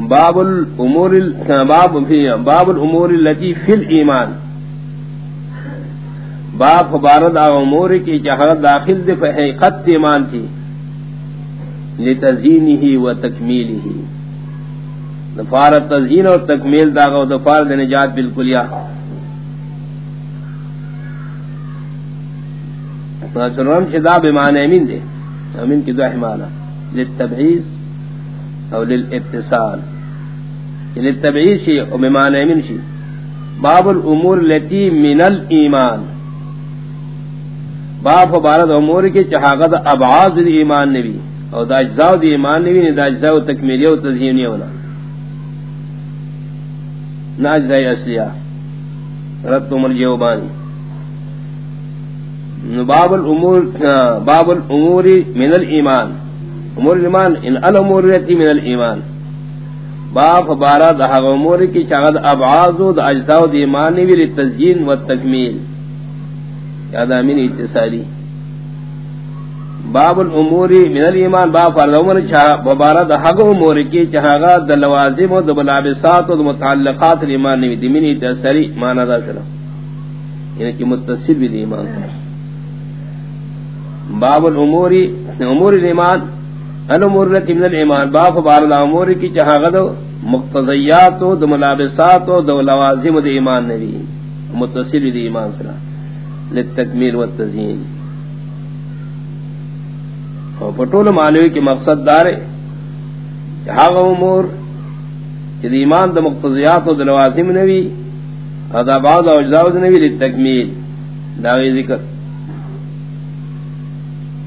باب الامور باب باب الامور التي في الايمان باب بارد امور کی جہاں داخل دے حقیقت ایمان تھی لتزینه وتکمیله دفار تزین اور تکمیل داغ و دفار دے نجات بالکل یا. سرم شدا بمان امین دے، امین کی دو حمانہ للتبعیز او للاتصال. یعنی للتبعیز شی او بمان امین شی. باب الامور لتی من الایمان. باب بارد امور کی چہاغت ابعاد دی ایمان نبی او دا اجزاء دی ایمان نبی دا اجزاء تکمیلی و تزیینی ہونا نا اجزاء اصلیہ. رد عمر جیوبانی باب الامور باب الامور من الایمان. امور ایمان، ان الامور التي من الایمان. باب بارا دہ امور کی چاغد ابعاد و اجزاء دی ایمان نبی للتزیین والتکمیل یاد امین اتصالی. باب الامور من الایمان باب فرض عمر چا مبارد حق امور کی چہاگا د لوازم و د و متعلقات ایمان نہیں دی منی تسری معنی دا شلا یعنی کہ متصل بھی ایمان. باب الامور امور الایمان الامور التي من الایمان باب بارد امور کی چہاگا د مقتضیات و ملابسات و لوازم د ایمان نہیں متصل بھی ایمان سلا للتکمیل والتزیین. پٹول معنوی کی مقصد دارے ہاغ امور جد ایمان دا مقتضیات و دلوازم نوی ادا بعض و اجزاوز نوی لتکمیل داغی ذکر.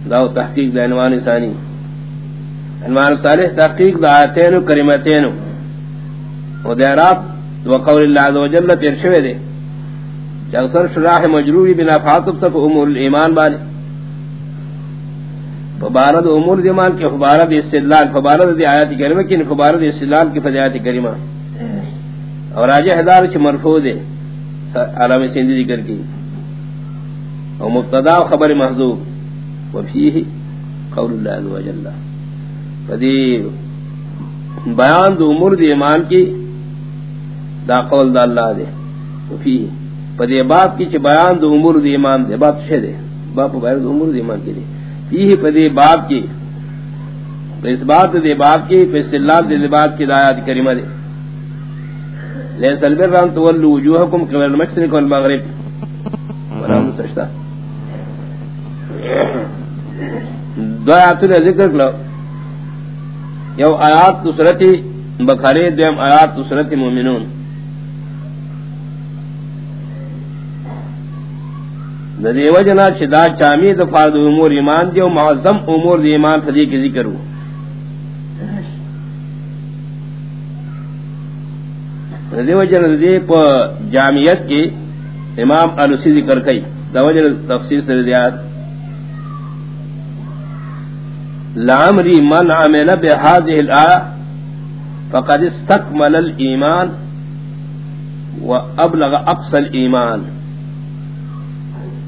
داو تحقیق دا عنوان ثانی. عنوان صالح، تحقیق دا آیتین و کریمتین و دیرات و قول اللہ عز و جل تیر ترشوے دے اکثر شراح مجروری بنا فاطب تک امور الایمان بانے فبارد امور دیمان کی فبارد استدلال فبارد دی آیات کریمہ کی فبارد استدلال کی فضیات کریمہ اور آجہ حدار چھ مرفوع دے علام سندی ذکر کی. اور مبتدا خبر محضوب. وفیہ قول اللہ عز و جل فدی بیان دو امور دی ایمان کی، دا قول دا اللہ دے وفیہ فدی باب کی چھ بیان دو امور دی ایمان دے، باب چھ دے؟ باب بیان دو امور دی ایمان کی دے۔ فیہ پدی باب کی اس بات دے باب کی پس اللہ دے باب کی دایات کریمہ دے۔ لیس البران تولو وجوہکم قبل المشرق والمغرب ولا مسجدہ دو آیات نے ذکر کرو یو آیات تو سورتی بخاری دویم آیات تو سورتی مومنون. ددی وجنا چدا چامی د فرض امور ایمان دی او معظم امور دی ایمان فدی کی ذکر ہو ددی وجنا دی پ جامعیت کی امام الوسی ذکر کئی دا وجنا تفسیر سے دیات لامری من عمل بهذه الايه فقد استكمل الايمان وابلغ اقصى الايمان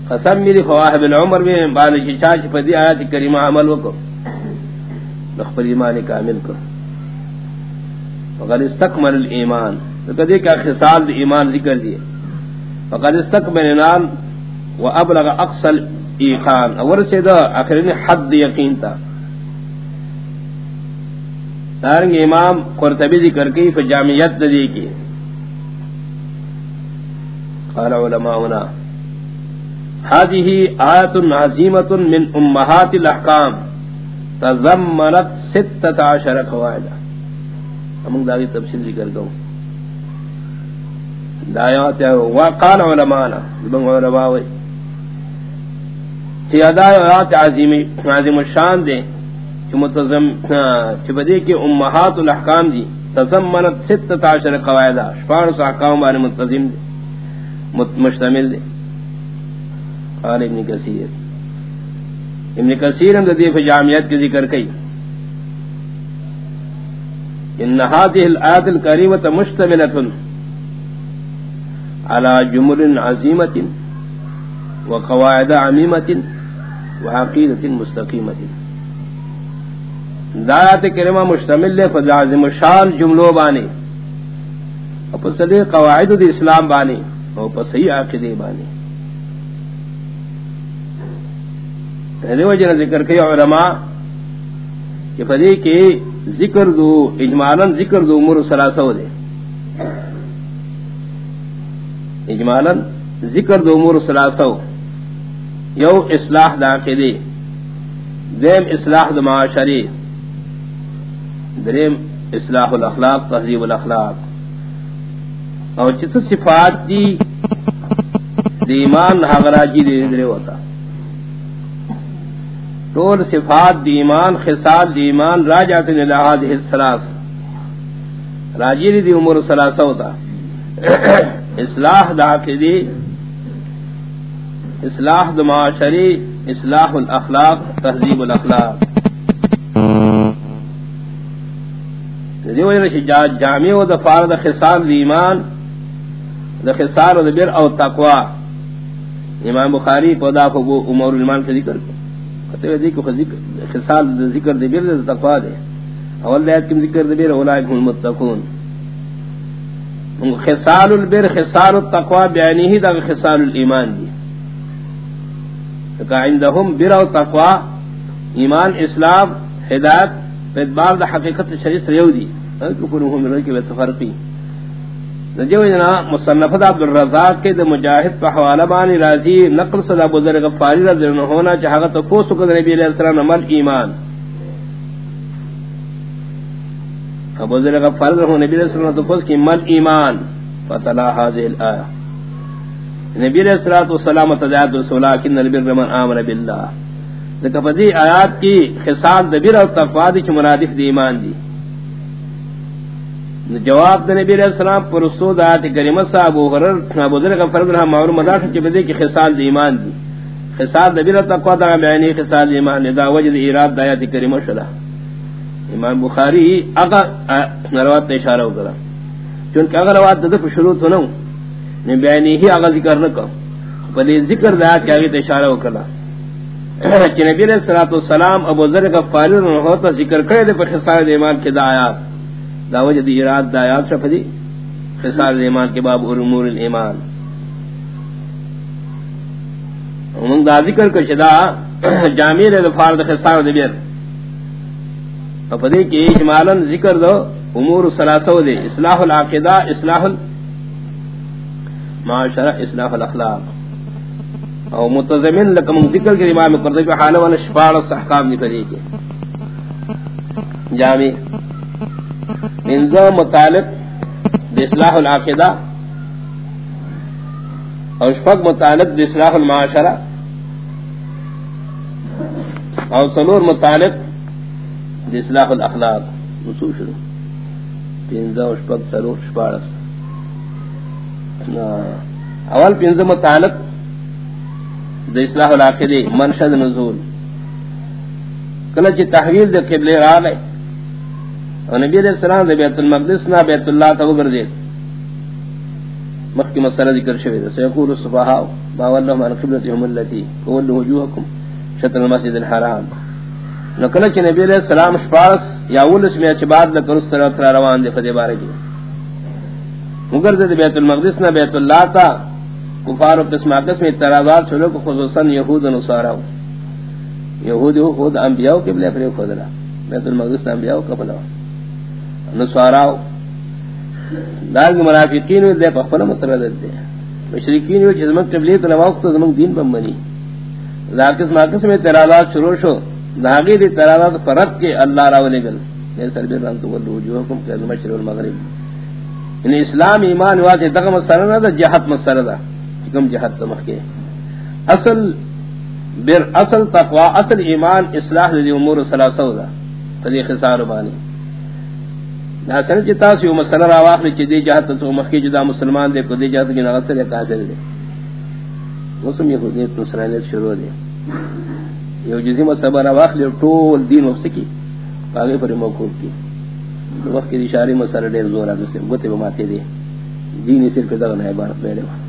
قسم میری خواہب العمر میں بعد چاچ پدی آیات کریمہ عمل وکو نخبر ایمان کامل کو فقد استکمل الایمان تو کدی خصال دی ایمان ذکر دیئے فقد استکمل الایمان و ابلغ اقصى ایقان اور سے دا آخرین حد یقین تا. دارنگ امام قرطبی ذکر کی فجامیت دی کی۔ قال علماؤنا هذه آیت عظیمت من امہات الاحکام، تضمنت ستت عشر قواعدہ ہم داغی تفصیل ذکر گو دایات وقال علماءنا ابن علماء وی کہ آیات عظیم عظیم الشان دے۔ کہ متضم کہ امہات الاحکام دی. تضمنت ستت عشر قواعدہ شپان احکام بارے متضم دے مشتمل دے قال ابن کثیر. ابن کثیر ہم دے جامعیت کی ذکر کئی ان هذه الايات الكريمه مشتمله على جمل عظيمه وقواعد عميمه وعقيده مستقيمه دایات کرمہ مشتمل لے فضازم شان جملو بانی اپا صدی قواعد دی اسلام بانی اپا صحیح عقیدے بانی ہدی وجہ ذکر کئی علماء کہ فدی کی ذکر دو اجمالا ذکر دو امور سلاسو دے اجمالا ذکر دو امور سلاسو یو اصلاح دا عقیدے دیم اصلاح دا معاشری دریم، اصلاح الاخلاق تہذیب الاخلاق. اور چت صفات دی ایمان ہاگرا جی دے درے ہوتا طول صفات دی ایمان، خصال دی ایمان راجات لحاظ السلاس راجی دی دی عمر سلاسہ ہوتا اصلاح دا دی اصلاح دا معاشری اصلاح الاخلاق تہذیب الاخلاق. دیو جا جامع و دفار دا خسار دی ایمان، دا خسار و دا بیر او تقوی امام بخاری پودا کو فگو امور ایمان کا ذکر کہتے ہیں کہ خسار دا ذکر دی بیر دا تقوی دے. اول دیت کم ذکر دی بیر اولائک هم المتقون. خسال البر خسال التقوی بیانی ہی دا خسال الایمان دی. کہ عندهم بر او تقوی ایمان، اسلام، ہدایت پیدبار دا حقیقت شریف سریو دی. مصنفت عبد الرزاق کے مجاہد پہ حوالہ بانی راضی نقل صدا بزرگ غفاری رضی اللہ ہونا چاہا تو کو سکت نبی علیہ السلام عمل ایمان. بزرگ غفاری رضی اللہ نبی علیہ السلام تو کو کی مل ایمان. فتلا حاضر الآیہ. نبی علیہ السلام والسلام تدعیت رسولا کن نبی رمان آمن باللہ. لیکن آیات کی خسال دبیر اور تقوادی چھ مرادف دی ایمان دی. جواب دے نبی علیہ السلام پر رسول آیت کریمہ صاحب و غرر ابو ذر کا فرض رہا معلوم مدار کہ بدے کہ خصال دی ایمان دی. خصال دی بلا تقوا دا بیانی خصال دی ایمان دی. دا وجد اراد آیت کریمہ شدا امام بخاری اگر روایت تے اشارہ ہو گلا چونکہ اگر روایت دے شروع تو نہ نے بیانی ہی اگر ذکر نہ کہ بلی ذکر دا کہ اگے تے اشارہ ہو گلا کہ نبی علیہ الصلوۃ والسلام ابو ذر کا فارغ ہوتا ذکر کرے دے پر خصال ایمان کے دا دا وجہ دی اراد دا یاد شف ایمان کے باب امور الایمان. من دا ذکر کر شدا جامع دے فار دے خسال بیر فدی کی اجمالا ذکر دو امور ثلاثه دے. اصلاح العقیدہ، اصلاح معاشرہ، اصلاح الاخلاق. او متضمن لکم ذکر کے امام قرطبی حال والا شفاع الاحکام نکلی کے جامع. انزو متعلق باصلاح العقیدہ اور شفق متعلق باصلاح المعاشرہ اور سلور متعلق باصلاح الاخلاق. نصوص شروع. پینزا شفق سلور شپارس اول پینزا متعلق باصلاح العقیدہ منشد نزول. کلچ تحویل دے قبل را لے اور نبی علیہ السلام دے بیت المقدس نہ بیت اللہ تا وگر وگرزے مخکی مسئلہ ذکر شوی دے سیقول الصفحاء ما واللہم عن قبلتهم اللتی فولو وجوہکم شطر المسجد الحرام. نکلچ نبی علیہ السلام شپارس یا اولس میں اچباد لکر اس طرح روان دے فدے بارے کی مگرزے دے بیت المقدس نہ بیت اللہ تا کفار قسم آقس میں اترازات چھلو کو خصوصا یہود و نصارا یہود ہو، خود انبیاء کے بلے پر خود رہا۔ بیت المقدس انبیاء کا بلا بلاؤ نسواراو دارگ منافقین دے پخپل متردد دے۔ مشرکین وچ زمان قبلیت نواقت زمان دین بم بنی۔ لاکس ماکس میں ترادات شروع شو۔ داغی دی ترادات پرد کے اللہ راو لگل یہ سربی رانتو واللو وجوہکم کہ المشر والمغرب ان یعنی اسلام ایمان واسی تقم مسئلہ دا جہت مسئلہ دا۔ کم جہت تمخ کے۔ اصل بر اصل تقوی اصل ایمان اصلاح دی امور سلاسو دا فدی خسار بانی۔ ناسن چتا سی مسئلہ را واخل چ دی جہت تو مخکی جدا مسلمان دے، کو دی جہت کی نغسر یا کافر دے۔ مسلم یہودیت نصرانیت شروع دے۔ یہ جزی مسئلہ را واخل طول دین وقت کی آگے پر موقوف کی۔ وقت کی اشاری مسئلہ دیر زور آگے سے گوتے بماتے دے۔ دین صرف دغن عبارت بیلے ہوا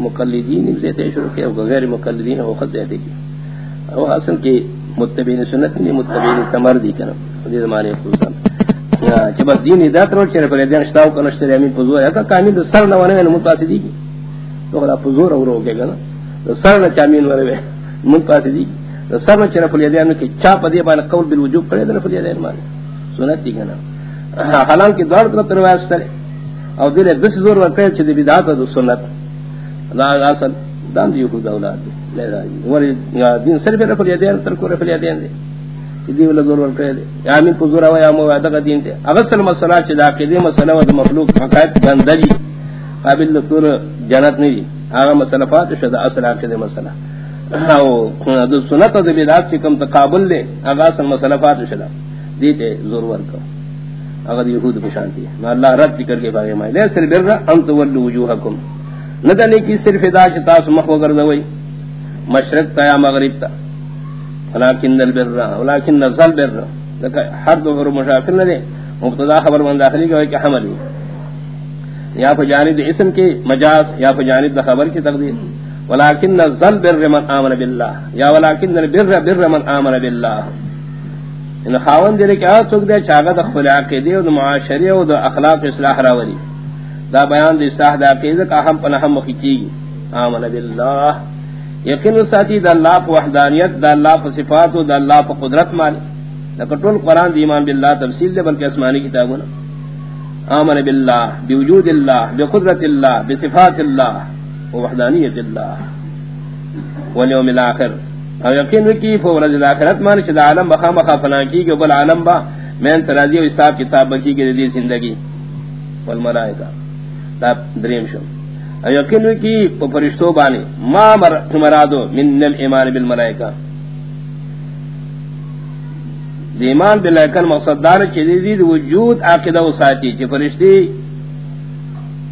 مقلدین سے تے شروع کہ غیر مقلدین او خود دے کی او اصل کی متبین سنت نہیں متبین تمر دی کنا دے زمانے کو سن کہ بس دین ہدایت رو چرے پر دین شتاو کنه شتری امین پزور ہے۔ کامل دو سر نہ ونه نو پاس دی کی۔ تو خدا پزور اور ہو گیا نا۔ سر نہ چامین ورے من پاس دی تو سر نہ چرے پر دین کی چا پدی بان قول بالوجوب کرے دل پر دین مان سنت دی کنا حالانکہ دوڑ طرف روایت سره او دل دس زور ور کہے چھ دی بدعت دو سنت۔ لا اصل دان دی. اولاد لے راجی ور دین سر دین تر کو دین دی. زور ور یا کو زور یا مو اگر سل مسئلہ دا مسئلہ و مخلوق حقایق قابل لطور جنت نه دی. هغه مسئلہ فات شد اصل مسئلہ. او د سنت د بدعت چې تقابل له هغه اصل مسئلہ فات شد دی زور ور کړ اگر یہود په شان دي رد ذکر کې باندې ما له سر بر انت ول ندنی کی صرف ادا چې تاسو مخ مشرق تا یا مغرب تا۔ ولكن البر ولكن الظل بر۔ حد اور مشاکل نہ دے۔ مبتدا خبر من داخلی کا کہ حمل ہو یا فجانب اسم کے مجاز، یا فجانب خبر کی تقدیر۔ ولكن الظل بر من امن بالله یا ولكن البر بر من امن بالله ان خاون دے کہ اس دے چاغا د خپل عقیدے او معاشرے او اخلاق اصلاح راولی۔ دا بیان دی اصلاح دا عقیدہ کا ہم پنہ ہم مخکی امن بالله یقین ساتھی دا اللہ پا وحدانیت، دا اللہ پا صفات دا اللہ پا قدرت مانی لکٹول قرآن دی ایمان باللہ تفصیل دے، بلکہ اسمانی کتابونا. آمن باللہ. بوجود اللہ، بقدرت اللہ، بصفات اللہ وحدانیت اللہ. والیوم الاخر. او یقین وکی فو ورز الاخرت مانی چھ دا عالم بخام بخا فنا کی گو بل عالم با، میں انترازی و حساب کتاب بکی کی دی زندگی. والملائکہ. دا دریم شم یقین کی فرشتوں بانے ما مرادو من الایمان بالملائکہ ایمان بالملائکہ مقصد دار چیزی وجود عقیدہ و ساتھی چی فرشتی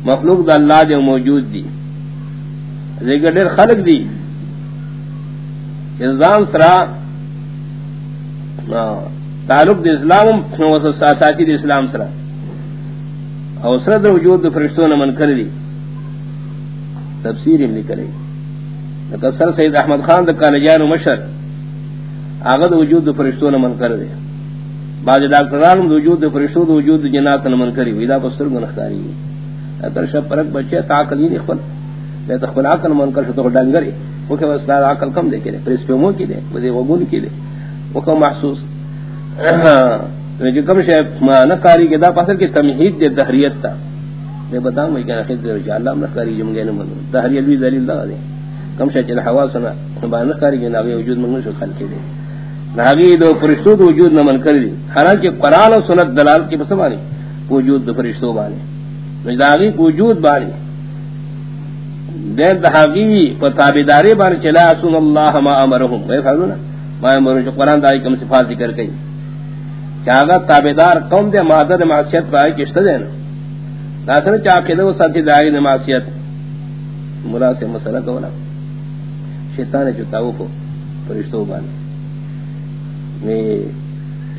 مخلوق دا اللہ دے موجود دی. ذکر دیر خلق دی نظام سرا تعلق دی اسلام ساتھی دی اسلام سرا او سرا در وجود دی فرشتوں نے من کر دی تفسیر ہم نکلے لکہ سر سید احمد خان دا کالجان و مشر. آغا دا وجود دا فرشتوں نے من کر دے بعض ڈاکٹران دا وجود دا فرشتوں دا وجود دا جنات نے من کری ویدہ پستر گو نختاری اتر شب پرک بچے تاکلین اخفل لیتا خفل آکل من کر شتو ڈنگری. وہ کہ وستار آکل کم دے کرے پریس پہ مو کی دے وہ دے وگون کی دے وہ محسوس. یعنی جو کم شاید نکاری کے دا پاسر کی تمہید دے دہریت تا۔ میں بتاؤں میں کیا خدمت ہے کہ اللہ نہ کاری جم گئے نہ من تحری الوی دلیل دا دے۔ کم شے چل ہوا سنا۔ با نہ کاری کہ ناوی وجود من شو خلق دے۔ ناوی دو فرشتو دو وجود نہ من کر دی حالانکہ قران و سنت دلال کی بسمانی وجود دو فرشتو بانے مجداغی وجود بانے دے دہاگی پر تابیداری بانے چلا سن اللہ ما امرہم۔ اے فرض ما امرہم جو قرآن دائی کم صفات ذکر کئی۔ کیا اگر تابیدار قوم دے معدد معصیت پائے کشتہ دینا ناسن چا کے دو ساتھی دائی نماسیت ملا سے مسئلہ کولا شیطان چتاو کو فرشتو بانے۔ میں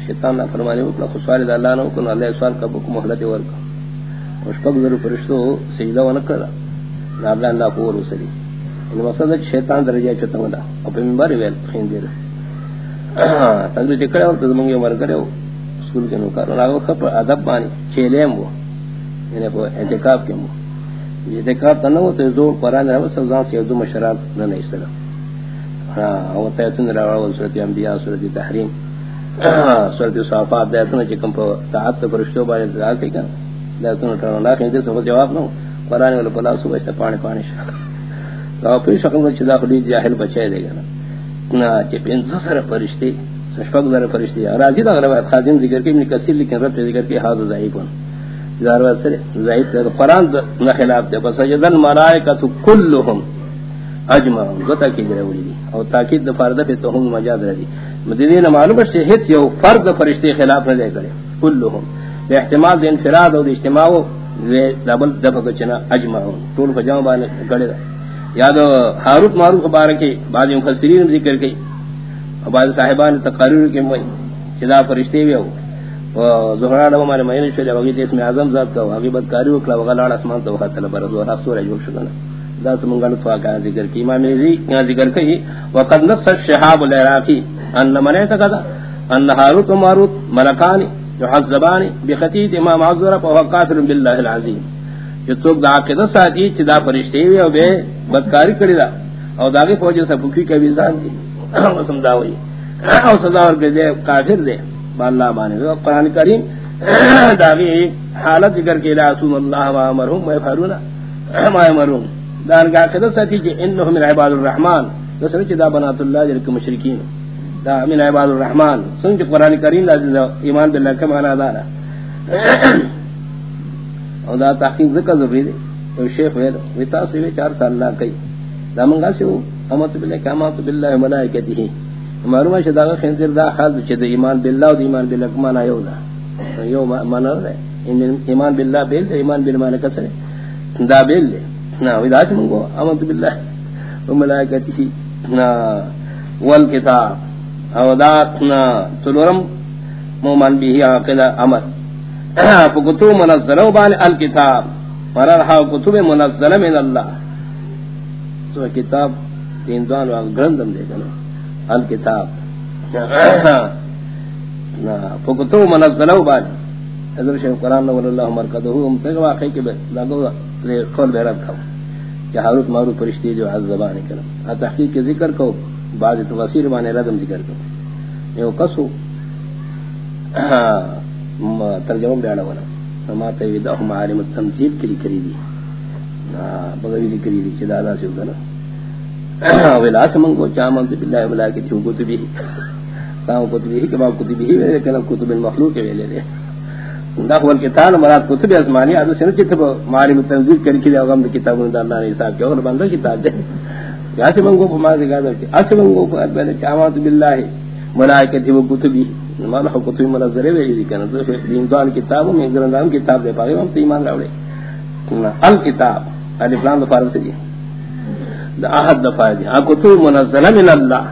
شیطان نہ فرمانے اپنا خسواری دا اللہ نو کن اللہ سوال کا بکم محلت ورکا اس وشپک ذر فرشتو سجدہ ونکر دا اللہ اللہ کو ورو سلی ان مقصد شیطان درجہ چتا مدا اپنے مباری ویل خین دیر تنگو چکڑے اور تزمنگی عمر کرے ہو۔ سکول کے نوکار اور آگو خب ادب بانی چیلیم وہ یعنی کو اعتکاف کے مو اعتکاف تنو تو زور قران ہے سب ذات سے دو مشرات نہ نہیں سلا ہاں او تے تن را ول انبیاء سورۃ تحریم۔ ہاں، سورۃ صافات دے تن چکم پو تعت فرشتو با انتظار کی کہ دے تن ٹر نہ کہ دے سو جواب نو۔ قران ول بلا سو اس پانی پانی شک تو پھر شکل میں چدا خلی جاہل بچے دے گا نا۔ کہ پین سر فرشتے شفق در فرشتے راضی دا روایت خادم ذکر کی ابن کثیر لیکن رب ذکر کی حاضر ضعیف زار وسر زائد قران نہ خلاف دے۔ بس جدن ملائکۃ کلهم اجمع گتا کی جڑے وڑی او تاکید فرض پہ تو ہم مجاز رہی۔ مدینے نے معلوم ہے ہت یو فرض فرشتے خلاف نہ دے کرے۔ كلهم باحتمال انفراد او اجتماع و دبل دفق چنا اجمعون۔ طول فجاؤں بانے گڑے دا۔ یادو حاروت معروف بارکی بعض مفسرین ذکر کی بعض صاحبان تقاریر کے موئی چدا فرشتے بھی ہو زہرا دو ہمارے مہینے شو جب اس میں اعظم ذات کا اگے بدکاری وکلا وغلا اسمان تو خاطر بر زہرا سورہ جو شو نا ذات منگل تو کا ذکر کی امام رضی یہاں ذکر کی وقد نص الشهاب العراقی ان من تکدا ان هاروت وماروت ملکان يحذبان بخطیت امام عذر وهو کافر بالله العظیم جو تو دا عقیدہ ساتھی چدا فرشتے ہوئے او بے بدکاری کری دا او داغی فوجی سا بکی کبھی زان دی سمدا ہوئی او سزا اور دے کافر دے اللہ بانے قرآن کریم داغی حالت ذکر کے لاسوم اللہ و امرہم و افہرونا ما امرہم دارگاہ قدر ساتھی جی انہو من عباد الرحمن. دسر چی دا بنات اللہ جلک مشرکین. دا من عباد الرحمن. سنچ قرآن کریم لازم ایمان باللہ کم آنا دارا اور دا تحقیق ذکر ضروری دے تو شیخ وید ویتا سوی چار سال اللہ کئی دا منگا سے ہو امت باللہ کامات باللہ ملائکتی ہی معلوم ہے دا خنزیر دا حال چ دا ایمان باللہ و ایمان باللہ کما یو دا. یو مانا ہے ایمان باللہ بیل دا ایمان بالملائکہ سے دا بیل دے. نا ودا چ منگو؟ امت باللہ و ملائکتی نا، والکتاب. او دا، نا، تلورم مومن بھی عقیدہ امر فکتو منزلو بان الکتاب. فررحا کتب منزل من اللہ. تو کتاب تین دوان واقع گرندم دے گا الکتاب فکتو منزلو بان حضر شیخ قرآن نور اللہ مرکدہو ہم تک واقعی کے لگو قول بیرد کھو کہ حضرت معروف فرشتی جو حضر زبانی کرم تحقیق کے ذکر کو، بعض تفسیر بانے ردم ذکر کو۔ یہ قصو۔ ہاں، ترجمہ بیانا ہونا ما تیویدہ ہم عالم التمثیل کری کری دی۔ بغوی دی کری دی، چی دادا سے ہوگا ویلا سے منگو چامن باللہ کام کتب المخلوق ویلے دا کتاب مراد سے غم کتاب اللہ نے حساب کیا، اور بندہ کتاب دے۔ یا پا گا دے۔ چامن دی کنا تو کتاب میں کتاب دے پاگے، ہم راوڑے۔ الکتاب علی فلان دفارم سے دی دا احد دفار دی حکوتوی منظرہ من اللہ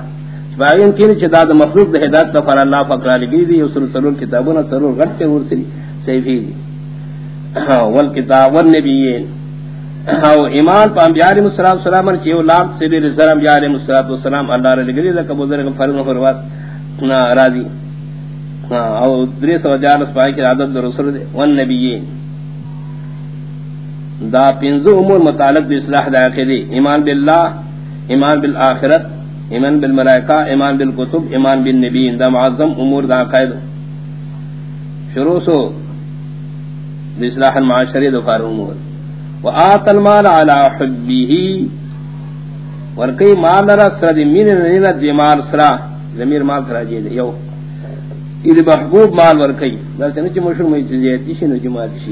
باگین کینی چھ دا دا مخلوق دا حداد دفار اللہ فقرہ لگی دی اسر سرور کتابونا سرور غٹ کے ورسلی سیفی دی والکتاب والنبیین. او ایمان پا انبیاء علیہ السلام چیو لاکھ سبیر سلام انبیاء علیہ السلام اللہ رہ لگلی دا کبو ذرہ فرن فروات راضی. او دری سو جالس پائی کی عادت در رسول دے والنبیین. دا پینزو امور متعلق بھی اصلاح دا عقیدی ایمان باللہ ایمان بالآخرت، ایمان بالملائکہ ایمان بالکتب، ایمان بالنبیین. دا معظم امور دا عقید شروع سو دی اصلاح المعاشری دفار امور. وآت المال على حبیه ورکی مال رسر دی من نینت دی مال سرا زمیر مال سرا جید یو. یہ محبوب مال ور کئی دلتے مشروع میں چیزیں تیشی نو جماعت تیشی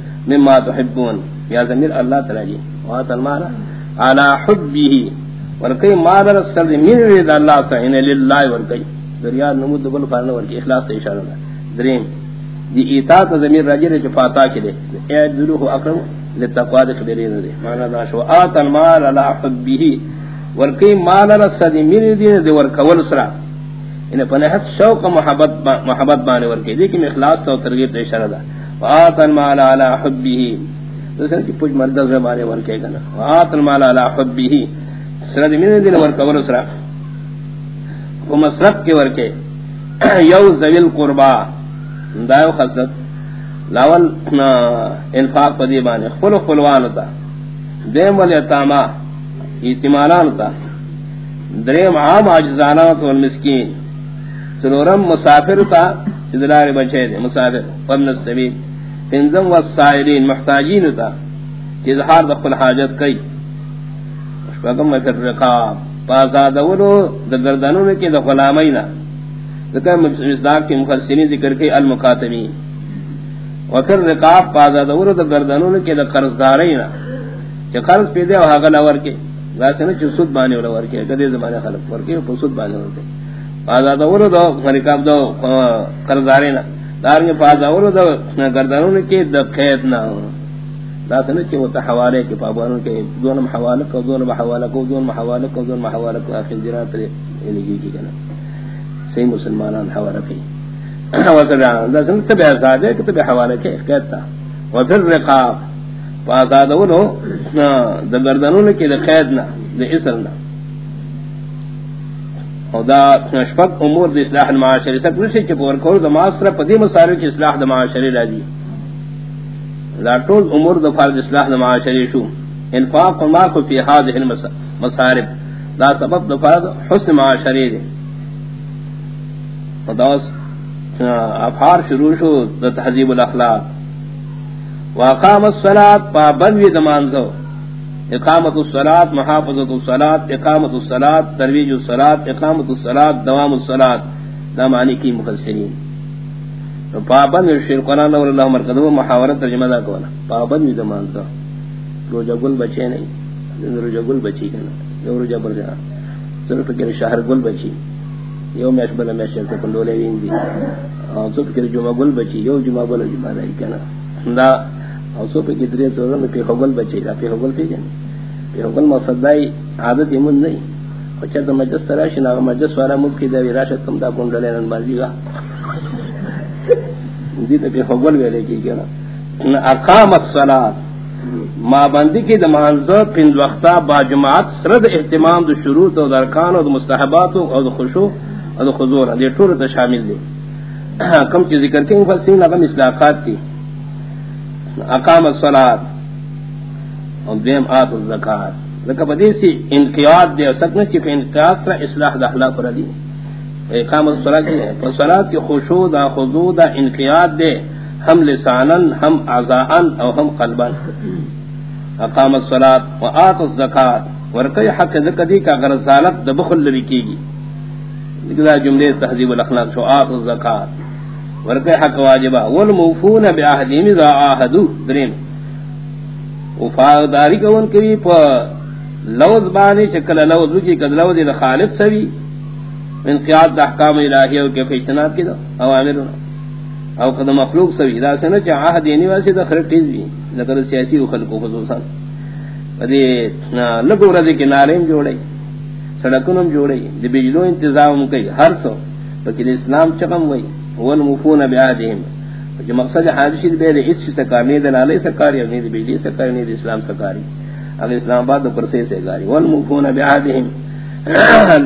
مما تحبون. یا زمیر اللہ تعالی جی. وات المال على حبه ورکی مال رسل من رید اللہ سعین یعنی للہ ورکی دریا نمود بل فارن ورکی اخلاص سے اشارہ دا دریم دی جی ایتا ایتات زمیر راجر جفاتا کے لیے اے دلوہ اکرم لتقواد خبرین دے معنی ناشو آت المال على حبه ورکی مال رسل من رید ورکول سرہ انہیں یعنی پنہت شوق، محبت با محبت بانے ورکی ورکے لیکن اخلاص تو ترغیب دے شردا وآت المال على حبه۔ دوسرے کی پوچھ مرد سے بانے ورکے گنا وآت المال على حبه۔ سرد من دین ورکا ورسرا وہ مسرف کے ورکے۔ یو ذویل قربا دایو خصت لاول انفاق پدی بانے۔ خلو خلوان تا۔ دیم والیتاما ایتمالان تا۔ دریم عام عجزانات والمسکین۔ سنورم مسافر تا ادلار بچے دے، مسافر، ومن السبیل۔ پنزم والسائرین، محتاجین تا اظہار دخل حاجت کئی شپکم میں پھر رقاب. پازادولو دا گردنوں کی دا غلامینا ذکر مصداق کی مفسرین ذکر کی المقاتبین وکر رقاب پازادولو دا گردنوں کی دا قرضدارینا کہ قرض پیدے وہاں غلاور کے ویسے نا سود بانے والا ورکے کدی زمانے خلق ورکے کو سود بانے ورکے آزاد اور دو خریکاب دو قرضارے نا دار کے پاس اور دو گردانوں کے د قید نہ دا سن کہ وہ تحوالے کے پابانوں کے دونوں حوالہ کو دونوں حوالہ کو دونوں حوالہ کو دونوں حوالہ کو اخر جرا تے یعنی کی کنا صحیح مسلمانان حوالہ کی۔ وکرا دا سن تبع آزاد ہے کہ تبع حوالہ کے قید تھا۔ وفر رقاب پازاد وہ دا گردانوں کے د قید نہ د اسر نہ۔ خدا نشفق امور د اصلاح المعاشر سب نشي چې پور کول د معاشره په دې مسارو کې اصلاح د معاشره راځي. دا ټول امور د فرض اصلاح د معاشره شو. انفاق ما کو فی هذه المصارف دا سبب د فرض حسن معاشره دی. خداس افعار شروع شو د تهذیب الاخلاق. واقام الصلاه پابند وی زمانزو اقامت الصلاة، محافظت الصلاة، اقامت الصلاة، ترویج الصلاة، اقامت الصلاة، دوام الصلاة. دا معنی کی مخصرین پابند شیر قرآن اور اللہ مرکدو محاورت ترجمہ دا کونا پابند بھی زمان دا روجہ گل بچے نہیں. روجہ گل بچی کنا. یو روجہ بر جہاں صرف کر شہر گل بچی. یو میش بلا میش چلتے کندولے وین دی. اور صرف کر جمعہ گل بچی. یو جمعہ بلا جمعہ دا کنا. دا او سو پہ کدرے تو نہ پہ ہوگل بچے گا پہ ہوگل تھی جن پہ ہوگل مصدائی عادت یمن نہیں اچھا تو مجلس تراش نہ مجلس والا ملک کی دی راشد تم دا کنڈلے نن بازی گا دی تے پہ ہوگل ویلے کی کنا اقام الصلاۃ ما بندی کی دمانز پن وقتا با جماعت سرد اہتمام دو شروط و ارکان و مستحبات و خشوع و خضوع دی ٹور تے شامل دی کم کی ذکر کے مفسرین لگم اصلاحات کی اقام الصلاة. اور دیم آت الزکاة. لکہ بدیسی انقیاد دے سکنے چی پہ انقیاد سر اصلاح دا احلاق پر دی. اقام الصلاة کی ہے پر صلاة کی خوشو دا خضو دا انقیاد دے ہم لسانا ہم عزاءا او ہم قلبا. اقام الصلاة و آت الزکاة. ورکی حق ذکر دی کا غرزالت دا بخل لبی کی گی جملے تحذیب الاخلاق شو. آت الزکاة. ورکے حق واجبہ والموفون بعہدیم اذا آہدو درین وفاداری کون کری پا لوز بانی چکل لوز کی کد لوز دا خالق سوی من قیاد دا احکام الہیہ کے فیشتنات کی دا اوامرنا او قد مخلوق سوی دا سنہ چا آہدینی واسی دا خرق تیز بھی لکر سیاسی و خلقو خصوصا فدی لگو رضی کے جوڑے سڑکنم جوڑے دی بجلو انتظام کئی ہر سو لیکن اسلام چکم وئی والمفون بعادهم جو مقصد حادثی بے دے اس سے سکارنی دے نالے سکاری اگنی دے بیلی سکاری دے اسلام سکاری. اگر اسلام آباد دو پرسے سے گاری. والمفون بعادهم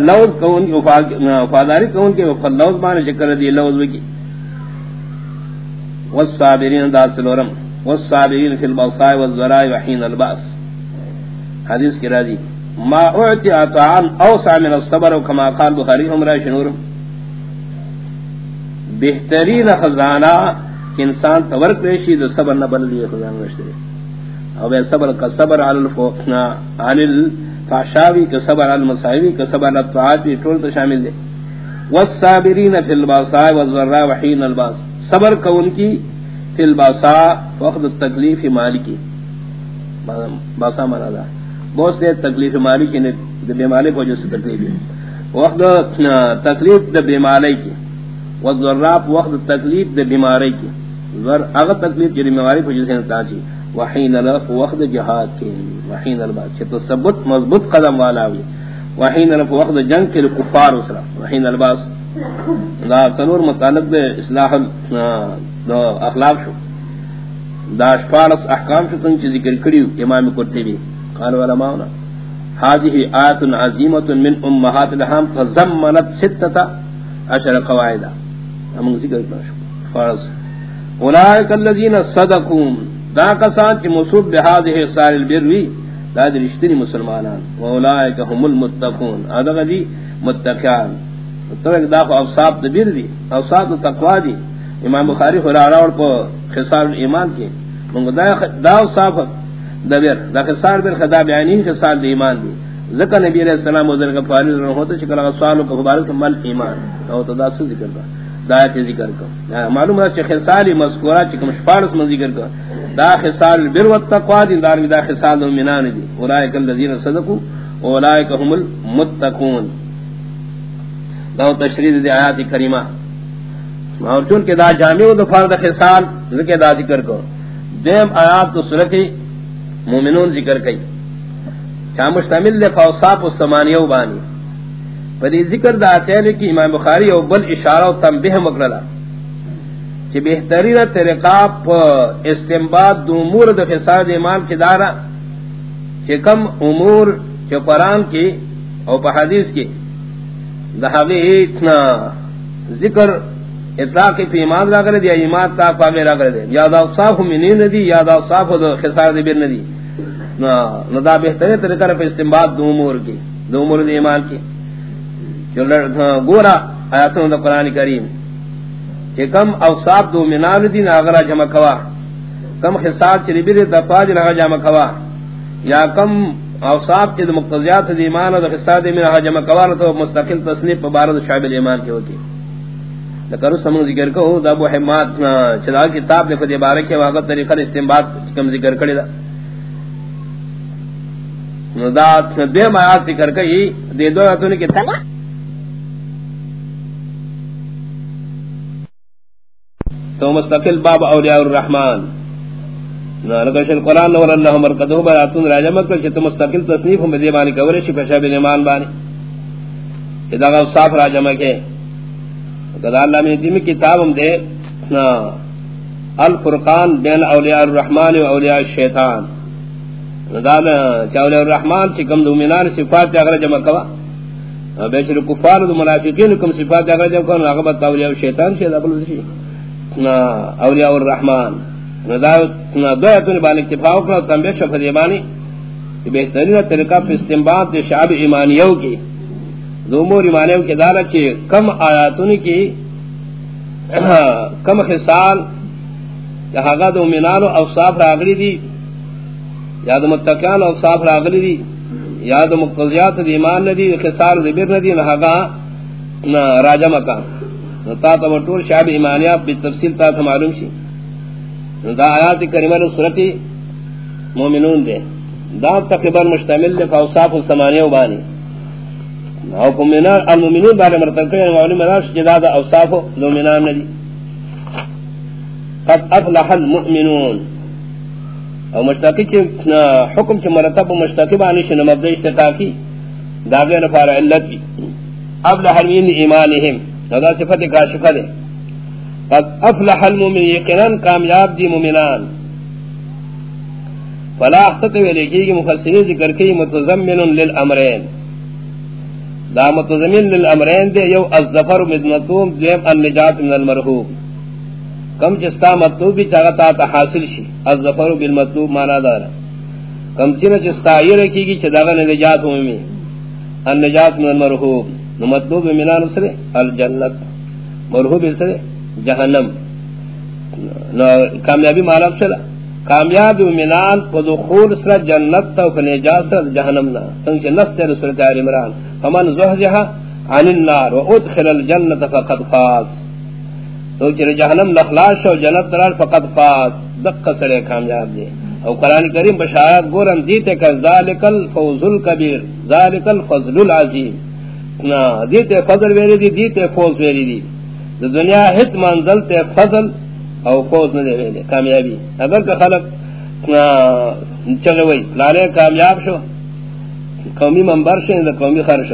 لوز کون کی وفاداری کون کے وفاد لوز بانے چکر دی لوز وکی والصابرین دا سلورم. والصابرین فی البصاء والزراء وحین الباس حدیث کی راضی. ما اعتی اطعان اوسع من الصبر کما قال بخاری ہم را شنورم. بہترین خزانہ انسان تورک پیشی دو صبر نہ بل لیے خزانہ رشتے او بے صبر کا صبر علی الفوقنا علی الفاشاوی کا صبر علی المصائبی کا صبر علی الطاعتی طول تو شامل دے۔ والصابرین فی الباساء والذراء وحین الباس۔ صبر کا ان کی فی الباساء، وقت التکلیف مالی کی باسا مانا دا۔ بہت سے تکلیف مالی کی بے مالک کو جو سے تکلیف وقت تکلیف بے مالی کی والذراب وقت تکلیف دے بیماری کی. ذر اگر تکلیف جی بیماری کو جسے انسان چی. وحین الف وقت جہاد کے. وحین الباس چھے تو ثبت مضبوط قدم والا ہوئی. وحین الف وقت جنگ کے کفار اسرا وحین الباس دا سنور متعلق دے اصلاح دا اخلاق شو. دا اشفارس احکام شو تنچ ذکر کریو امام کرتبی قالوا علماؤنا هذه آیت عظیمت من امہات الہام فزمنت ستتا اشر قواعدہ. ذکر کرنا فرض الذین صدقوا دا کسان مصوب بهذه سال البر دا رشتنی مسلمانان. هم المتقون. ادا دی متقین دا اوصاف د بر دی. اوصاف تقوا دی. امام بخاری خرارا اور کو خسار ایمان کی. منگو دا دا صاف دا خسار بیر خدا بیانی خسار دی ایمان دی. ذکر نبی علیہ السلام وزر کا فارض رہا ہوتا چکر اگر سوالو کا مل ایمان. او تو دا سو ذکر دا. آیت ذکر کا معلوم ہے چکر خسالی مذکورا چکر مشپارس من ذکر کا دا خسال بیر والتقوى دی دار دا خسال دو دی اولائک اللذین صدقو اولائک هم المتقون. دا تشرید دی آیات کریمہ. اور چون کہ دا جامع دو فرد خسال ذکر دا ذکر کو دیم آیات تو صورت مومنون ذکر کئی. کیا مشتمل لے فوصاف و سمانیو بانی. پدی ذکر دا تیلی کی امام بخاری او بل اشارہ و تنبیح مقرلا چی بہترین طریقہ پا استنباد دو امور دا خسال دا امام کی دارا، چی کم امور چی قرآن کی او پا حدیث کی. دا حقیقنا ذکر اطلاق پی ایمان را کرے دیا ایمان تا فامی را کرے دیا یاد اوصاف منین ندی یاد اوصاف دو خسار دی بیر ندی. نو دا بہترین طریقہ پہ استنباد دو امور کی، دو امور دی ایمان کی. گورا آیاتوں دا قرآن کریم. کہ کم اوصاف دو منان دی ناغرہ جمع کوا. کم خسار چلی بیر دا پاج ناغرہ جمع کوا. یا کم اوصاف چلی مقتضیات دی ایمان و دا خسار دی مناغرہ جمع کوا تو مستقل تصنیف پا بارد شعب ایمان کی ہوتی. لکرو سمن ذکر کو دا ابو حماد چلا کتاب لے فدی بارک ہے واقع طریقہ استنباط کم ذکر کڑی دا. نو دا دے آیات ذکر کئی، دے دو آیاتوں نے کتاب تو مستقل باب اولیاء الرحمن. نا لکشن قرآن نور اللہ مرکدہو براتون راجہ مکل چھتا مستقل تصنیف ہم دے بانی کوری شی فشاب ایمان بانی. کہ دا صاف راجہ مکے. قد اللہ میں دیم کتاب ہم دے الفرقان بین اولیاء الرحمن و اولیاء الشیطان. ندانا چا اولیاء الرحمن چی کم دو منان صفات اگر جمع کوا. بیچر کفار دو منافقین کم صفات اگر جمع کوا ناغبت اولیاء الشیطان شید اقل دشی. اولیاء الرحمن. ندانا دو بان شفت ایمانی بہترین طریقہ پر استنباد شعب ایمانیوں کی دومور ایمانیوں کے چی کم آیاتون کی کم خسال یا دو منان و اوصاف راغلی دی یا دو متقیان و اوصاف راغلی دی یا دو مقتضیات دی ایمان ندی خسال ندی مکان تا تا مطور شعب ایمانیہ بالتفصیل تا تا معلوم شی دا آیات کریمہ صورتی مومنون دے دا تقریباً مشتمل دے فاوصاف و سمانیہ و بانی او کومنان المؤمنون بارے مرتب کرے یعنی معلوم ہے کہ دا اوصاف مومنان ندی قد افلح المؤمنون. او مشتاقی چ حکم چ مرتب و مشتاقی بانی شنو مبدا اشتقاقی. داغے نفار علت بھی افلح من ایمانهم. دا صفت کاشفہ دے۔ قد افلح المؤمن یقینا کامیاب دی مومنان فلا اخصت احسط ولیکی مفسرین ذکر کی متضمن للامرین۔ دا متضمن للامرین دے، یو الزفر مدنتوم دیم النجات من المرحوب کم چستا مطلوبی چاگتا تا حاصل شی الزفر بالمطلوب مانا دارا کم چینا چستا یہ رکھی گی چھ چداغا نجات ہومی النجات من المرحوب نو مطلوب منان سرے، الجنت مرحوب سرے، جہنم. نو، کامیابی مانا چلا کامیاب منان کو دخول سر جنت تا فنجات سر جہنم نا. سنچ نست رسولت آل عمران فمن زحزح عن النار وادخل الجنة فقد فاز. تو چر جہنم نخلاش و جنت ترار فقد فاز. دق سڑے کامیاب دے. او قرآن کریم بشایت گورم دیتے کہ ذالک الفوز الكبیر ذالک الفضل العظیم. نا، دیتے فضل ویری دی، دیتے فوز ویری دی. دنیا ہت منزل تے فضل او فوز نہ دے ویلے کامیابی. اگر کہ خلق چلے وئی لالے کامیاب شو، قومی منبر سے دا قومی خرش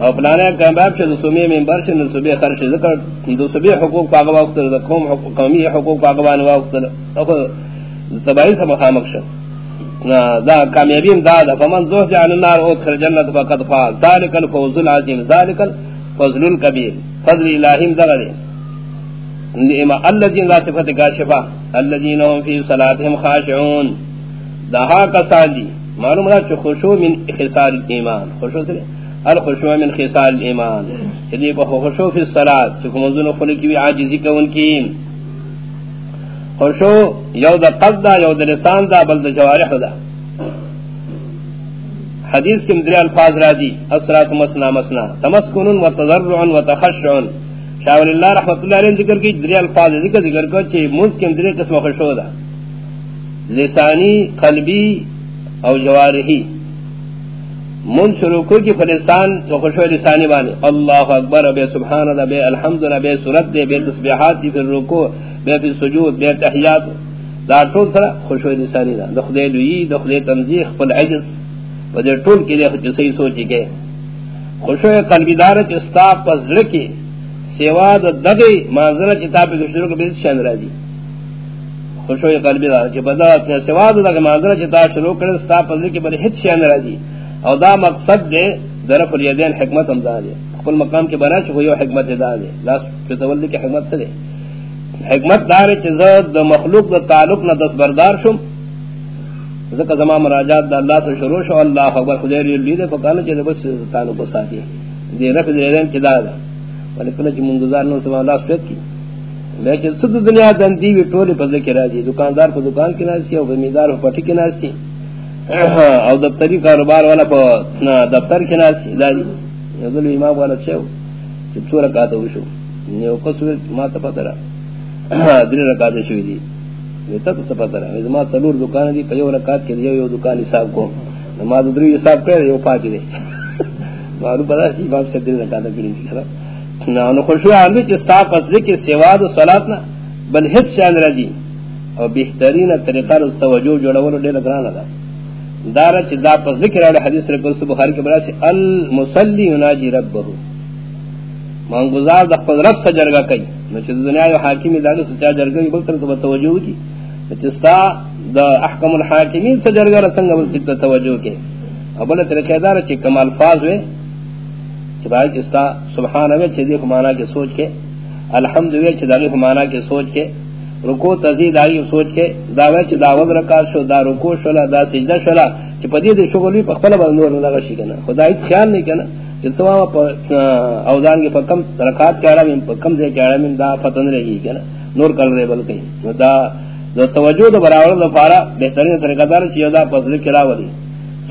او پلانے کامیاب سے سومی منبر شے سے صوبے خرش ذکر دو صوبے حقوق کا اغوا وقت دا قوم قومی حقوق کا اغوا نوا وقت دا تبعی سے مخامق شو. دا کامیابی امداد فمن دوست عن النار ادخل جنت، فقد فاز. ذالک الفوز العظیم، ذالک الفضل الكبیر فضل الہی امداد الذين لا صفت كاشفه الذين هم في صلاتهم خاشعون. دها کسان معلوم ہے کہ خشوع من خصال ایمان خشوع سے الخشوع من خصال ایمان یعنی وہ خشوع فی الصلاۃ کہ منذ نقل کی عاجزی کو ان کی خوشو یو دا قلب دا، یو دا لسان دا، بل دا جوارح دا. حدیث کے مدری الفاظ راجی اسرات مسنا مسنا. تمسکنن و تضرعن و تخشعن شاول اللہ رحمت اللہ علیہ ذکر کی دری الفاظ ذکر ذکر کر چی منز کے مدری قسم خوشو دا. لسانی، قلبی او جوارحی. من شروع کو کی فلسان تو خوشو لسانی بانے اللہ اکبر، بے سبحان دا بے الحمدللہ بے سورت دے، بے تسبیحات دی پھر رکو بے پھر سجود بے تحیات دا ٹول سرا خوشو لسانی دا دخدے لوئی دخدے تنزیخ فل عجز. و ودے ٹول کی دے خود صحیح سوچی گئے خوشو قلبی دار چستا پس رکی سوا دا دگئی مانزرہ چتابی کشتروں کو بیس شان راجی خوشو قلبی دار چی بدا سوا دا دگئی مانزرہ چتاب شروع کرد ستا پس رکی بلی حد شان راجی او دا مقصد دے درف الیدین حکمت ہم دا دے خپل مقام کے بنا چھ ہوئی حکمت دا دے لاس فتولی کی حکمت سے حکمت دار چھ زد دا مخلوق دا تعلق نہ دس بردار شم. ذکر زمان مراجات دا اللہ سے شروع شو اللہ اکبر خدیر لی دے فکانا چھ دبچ تعلق کو ساتھی دے رفع الیدین چھ دا دا ولی کنا منگزار نو سبا اللہ سویت کی لیکن صد دنیا دن دیوی ٹولی پر ذکر آجی دکاندار پر دکان کی ناس کی اور بمیدار پر پٹی کی ناس کی او دفتری کاروبار والا پا دفتر کے ناس کی دادی یدل امام والا چھو چب سو رکاتا وشو. نیو قصور ما تفترہ دل رکاتا شوی دی. ویتا تو تفترہ ویزا ما سلور دکان دی پیو رکات کے دیو یو دکان حساب کو ما دری حساب کرے یو پاکی دے معلوم پتا سی امام سے دل رکاتا کریں دی نا انو خوشوی آنوی چستا پس کی سواد و صلات نا بل حد شان رجی اور بہترین طریقہ رس توجہ جوڑا دے لگرانا دا دارا چ دا پس ذکر ہے حدیث رسول بخاری کے بارے سے المصلی یناجی ربہ مان گزار دا خود رب سے جرگا کئی نو چ دنیا یو حاکم دا سچا جرگا بل کر تو توجہ کی چستا دا احکم الحاکمین سے جرگا رسنگ بل تے توجہ کے ابل طریقہ دار چ کم الفاظ ہوئے چ بھائی چستا سبحان اللہ چ دیکھ مانا کے سوچ کے الحمدللہ چ داغی مانا کے سوچ کے رکو تزید آئی سوچ کے دعوی چی دعوت رکار شو، دا رکو شولا دا سجدہ شولا چی پدی دے شغلی پا خپل با نور لگا شی کنا خدا ایت خیال نہیں کنا چی اوزان کے پا کم رکات چارا من پا سے چارا من دا فتن رہی کنا نور کل رہے بل کئی دا دا توجہ دا براور دا فارا بہترین طریقہ دار چی دا پا ذکر راولی۔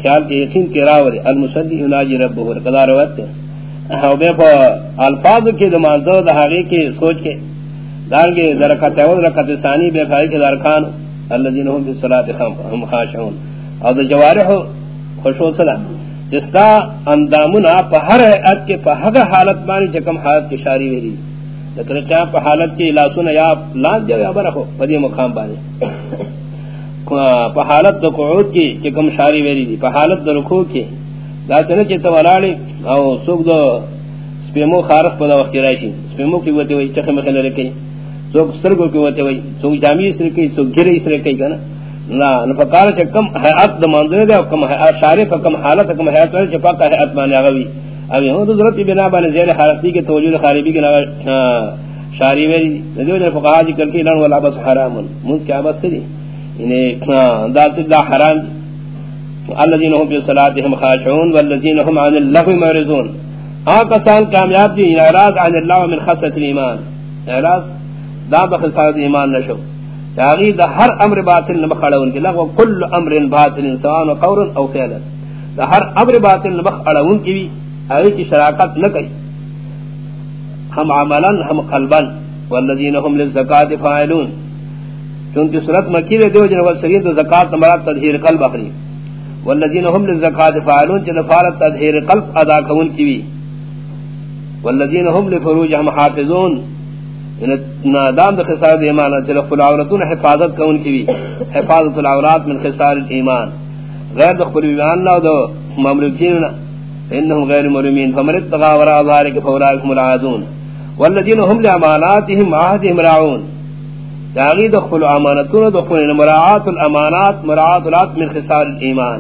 خیال کے یقین کے راولی۔ المسلی اناجی رب ہو رکدہ روایت او بے پا الفاظ کے دا مانزو دا حقیق کے سوچ کے۔ دارنگے درکت اول رکت ثانی بے فائد کے دارکان الذین هم فی الصلاۃ هم خاشعون۔ او د جوارح خوشو صلا جستا اندامنا په هر حالت کے په هغه حالت باندې چکم حالت کی شاری ویری لیکن کیا په حالت کی لاسونه یا لان دی یا برخو په دې مقام باندې په حالت د قعود کی چکم شاری ویری دی په حالت د رکوع کی. دا څنګه چې تولاړي او سوق دو سپیمو خارق په وخت راشي سپیمو کی وته وي چې مخه لري سوک سرگو کی ہوتے ہوئی سوک جامعی سر کی سوک گھرے اس رہے کنا. نا نفکار چا کم حیات دا ماندنے دے، کم شارف کم حالت، کم حیات ورے چا پاک حیات مانے آگوی ابھی ہوں تو ضرورت بنا بانے زیر حالتی کے توجود خاربی کے نوے شاری ویری. ندیو جن فقہا جی کرکی لن والا بس حرام منت کیا بس دی یعنی، انہیں دا سدہ حرام. الذين هم في صلاتهم خاشعون والذين هم عن اللغو معرضون. آقا کامیاب دی اعراض عن اللہ من خصت الایمان. اعراض، دا بخصاد ایمان نشو. تاغی دا ہر امر باطل نمخڑون کی، لغو کل امر باطل سوان و قور او فعلا دا ہر امر باطل نمخڑون کی بھی اگر کی شراکت نہ نکی ہم عملا، ہم قلبا، والذین هم للزکاة فائلون چونکہ صورت مکی دے دیو جنہ والسرین تو زکاة نمرات تدہیر قلب اخری. والذین هم للزکاة فائلون چنہ فارت تدہیر قلب ادا کون کی بھی والذین هم لفروجهم حافظون. یعنی نادام دا خسار ایمان چلو خل عورتون حفاظت کا ان کی بھی حفاظت العورات من خسار ایمان۔ غیر دا خل ایمان لا دا مملکین انہم غیر مرمین فمن اتقا وراء ذالک فوراکم العادون۔ والذین هم لعماناتهم عهدهم راعون۔ تاغی دا خل امانتون دا خل مراعات الامانات، مراعات العات من خسار ایمان۔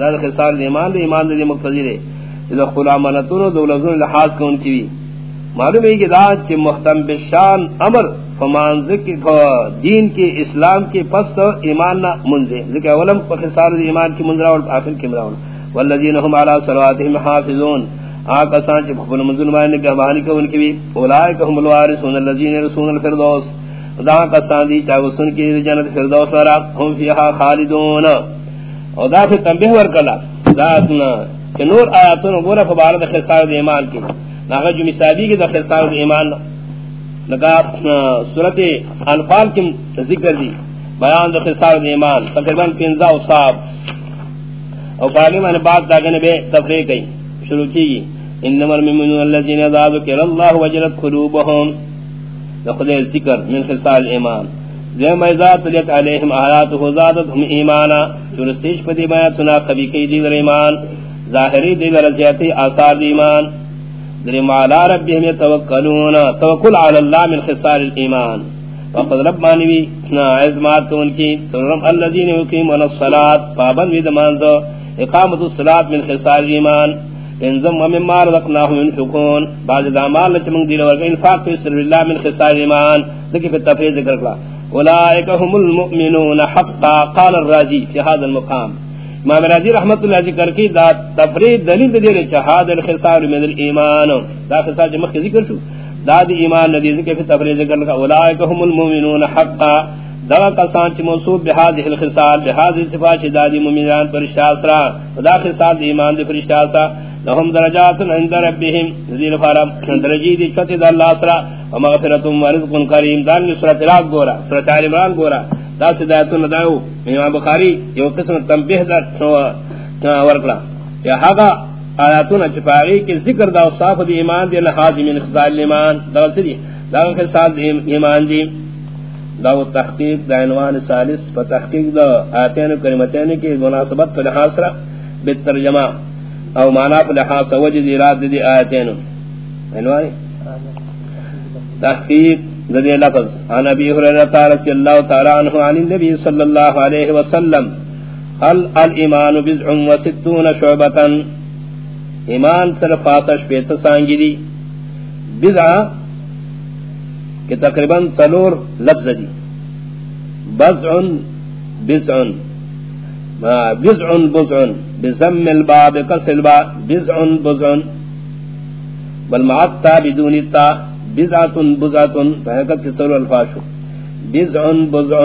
دا خسار ایمان دا ایمان دا مقتضی دے دا خل امانتون دا لفظون لحاظ کا ان کی بھی معلوم ہے کہ دا چ محتم بشان امر، فمان ذکر دین کے، اسلام کے پس تو ایمان نہ منزے۔ ذکر اولم خسار ایمان کی منزرا اور آخر کی مراون والذین هم علی صلواتهم حافظون۔ آقا سان چ خپل منزل مائنے مان نگہبانی کو ان کی بھی اولئک هم الوارثون، الذین يرثون الفردوس۔ خدا کا ساندی چاہو سن کی جنت فردوس ورا ہم فیہا خالدون۔ او دا پھر تنبیہ ورکلا۔ دا اتنا کہ نور آیاتون گورا فبارد خسار دی ایمان کی۔ ناغا جو مثابی کی دا خسار ایمان لگا صورت انفال کی ذکر دی. بیان دا خسار ایمان. تقریباً پینزا و صاحب او باقی میں نے بات داگنے بے تفریق گئی. شروع کی گئی انما المؤمنون الذين اذا ذكر الله وجلت قلوبهم لقد ذكر من خصال الايمان ذم اذا تلت عليهم اياته زادتهم ايمانا جرستيش پدی ما سنا کبھی کی دی ایمان. ظاہری دی درجاتی آثار دی ایمان. در مالا ربهم يتوکلون توکل علی الله من خصال الايمان وقد رب مانوی عظمات ان کی. ترم الذين يقيمون الصلاه پابند ودمانزو اقامت الصلاه من خصال الايمان انزم ومن ما رزقناهم ينفقون. بعض دامال لچمن دیل ورگا، انفاق في سر اللہ من خصال ایمان ذکی پہ تفریض ذکر کلا. هم المؤمنون حقا، قال الراجی في هذا المقام. امام راجی رحمت اللہ ذکر کی، دا تفرید دلیل دیل چہاد الخصال من الایمان. دا خصال جمع ذکر شو. دا دی ایمان ندی ذکر پہ تفریض ذکر کلا اولئک هم المؤمنون حقا. دا کسان چ موصوف بهذه الخصال بهذه صفات دادی مومنان پر شاسرا دا خصال ایمان دی فرشتہ لهم درجات عند ربهم ذل فرم درجی دی چت د اللہ اسرا ومغفرۃ ورزق کریم دان سورۃ الاق گورا سورۃ ال عمران گورا. دا ہدایت نداو امام بخاری یو قسم تنبیہ در ورکلا یا ہاگا آیاتون چپاری کے ذکر دا صاف دی ایمان دی لحاظ من خصال ایمان دا سری دا خصال ایمان دی دا تحقیق دا عنوان ثالث. فتحقیق دا آیتین کریمتین کی مناسبت فلحاظ را بالترجمہ او مانا پر لحاظ وجد اراد دی آیتین عنوانی تحقیق دی لفظ، عن ابی حریرت رضی اللہ تعالی عنہ، عن النبی صلی اللہ علیہ وسلم قل الایمان بزع و ستون شعبتا. ایمان صرف آسش پیت سانگی دی. بزع، کہ تقریباً سلور لفظ دی. بزع بزع بزع بزع بزم الباب قصل با بزع بزع بل معتا بدون تا بزعت بزعت فحقت کسر الفاشو بزع بزع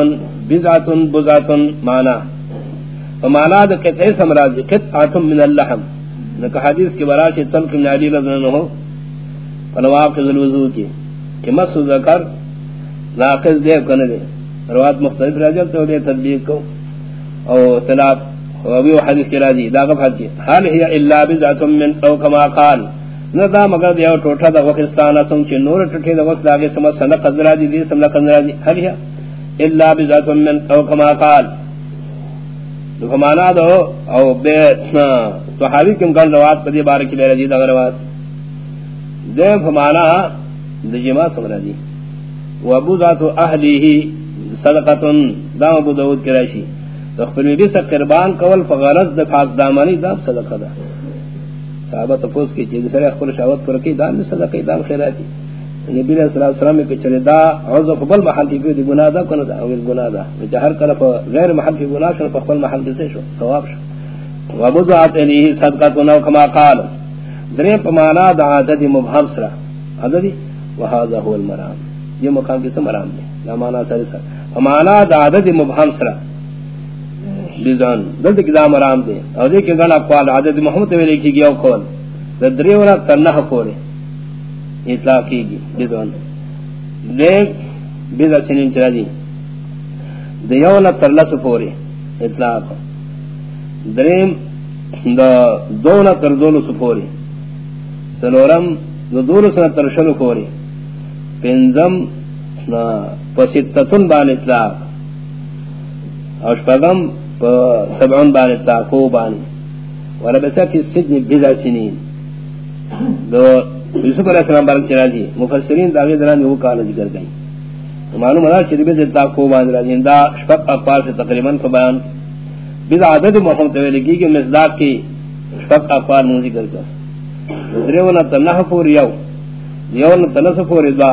بزعت بزعت مانا فمانا دا قطعی سمراضی قطعتم من اللحم۔ نکہ حدیث کے براشی تلق من علی رضا نہو فنواقض الوضوع کی کہ مصر ذکر ناقض دے کنے روات مختلف راجل تو دے تدبیر کو۔ او تلاب وابی حدیث کی راضی دا غفحت کی۔ حال ہی الا بزعت من، او کما قال۔ ندا مگر دیو ٹوٹا دا وقستانا سن چی نور ٹوٹے دا وقت لاغے سمت سنہ قدرہ دی دی سمنا قدرہ دی۔ حال ہی۔ الا بزعت من او کما قال۔ دو فمانا دو، او بے تو حاوی کم کن روات پا دی بارکی بے رجی دا غروات دے فمانا دا جمع سمرا دی۔ و ابو ذاتو اہلی ہی صدقتن۔ دا ابو داود کی راشی تخبر بھی قربان کول فغرز دا پاک دامانی دام صدقہ دا۔ صحابہ تفوز کی چیز سر اخبر شاوت پر کی دام صدقہ دام خیراتی. نبی علیہ الصلوۃ والسلام کے چلے دا عوض قبل محل کی دی گناہ دا کنا دا او گناہ دا. جہر کر غیر محل کی گناہ شو قبل محل سے شو، ثواب شو. وبذات علیہ صدقہ تو کما قال. درے پمانا دا عدد مبہم سرا. عدد وهذا هو المرام. یہ مقام کس مرام ہے لا معنی سر سر پمانا دا عدد مبہم سرا. بزان دلت کی دام آرام دے او دے کہ گنا قوال عدد محمد میں لکھی گیا قول دری ولا تنہ کولے اطلاع کی گی بزان دے بزا سنین چرا دی. دیونا ترلس پورے اطلاع کو دریم دا دونا تر تردولو سپورے سنورم دا دولو سنہ ترشلو کورے پینزم پسیتتن بان اطلاع اوشپاگم سبعون بان تاکو بان وانا بسا کی سجن بزا سنین دو یوسف علیہ السلام بارک چرا جی مفسرین داغی دران وہ کالا ذکر گئی. معلوم ہے کہ بزا تاکو بان راجی دا شفق اقوال سے تقریباً کو بیان. بزا عدد محمد توی لگی کہ مصداق کی شفق اقوال مو ذکر کر. دریونا تنہ پور یو. یونا تنس پور دا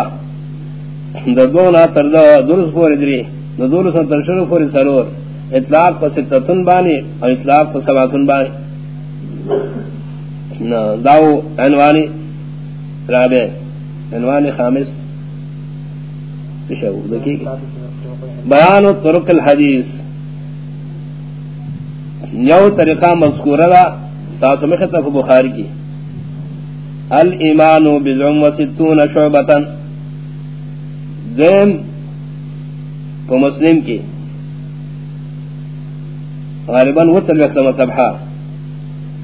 دونا تر درس پور دری. دو دولس ترشن پور سرور. اطلاق پر ستتن بانی اور اطلاق پر سباتن بانی. داو عنوانی رابع عنوانی خامس. بیان و ترک الحدیث. یو طریقہ مذکورہ دا ساسو مذکور مخطف بخاری کی. الایمان بزعم و ستون شعبتا. دیم کو مسلم کی. غالباً وہ تلویختم سبحا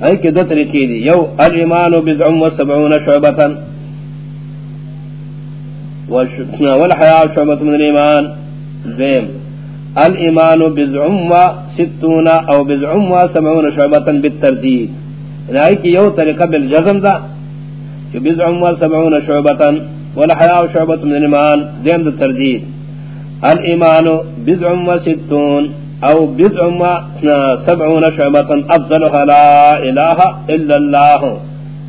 ہے کہ دو طریقی دی یو، الایمان بزعم و سبعون شعبتا والحیاء شعبت من الایمان. دیم الایمان بزعم و ستون او بزعم و سبعون شعبتا بالتردید. یعنی ہے کہ یو طریقہ بالجزم دا کہ بزعم و سبعون شعبتا والحیاء شعبت من الایمان. دیم دا تردید. الایمان بزعم و ستون او بزعم و سبعون شعبتا افضلها لا الہ الا اللہ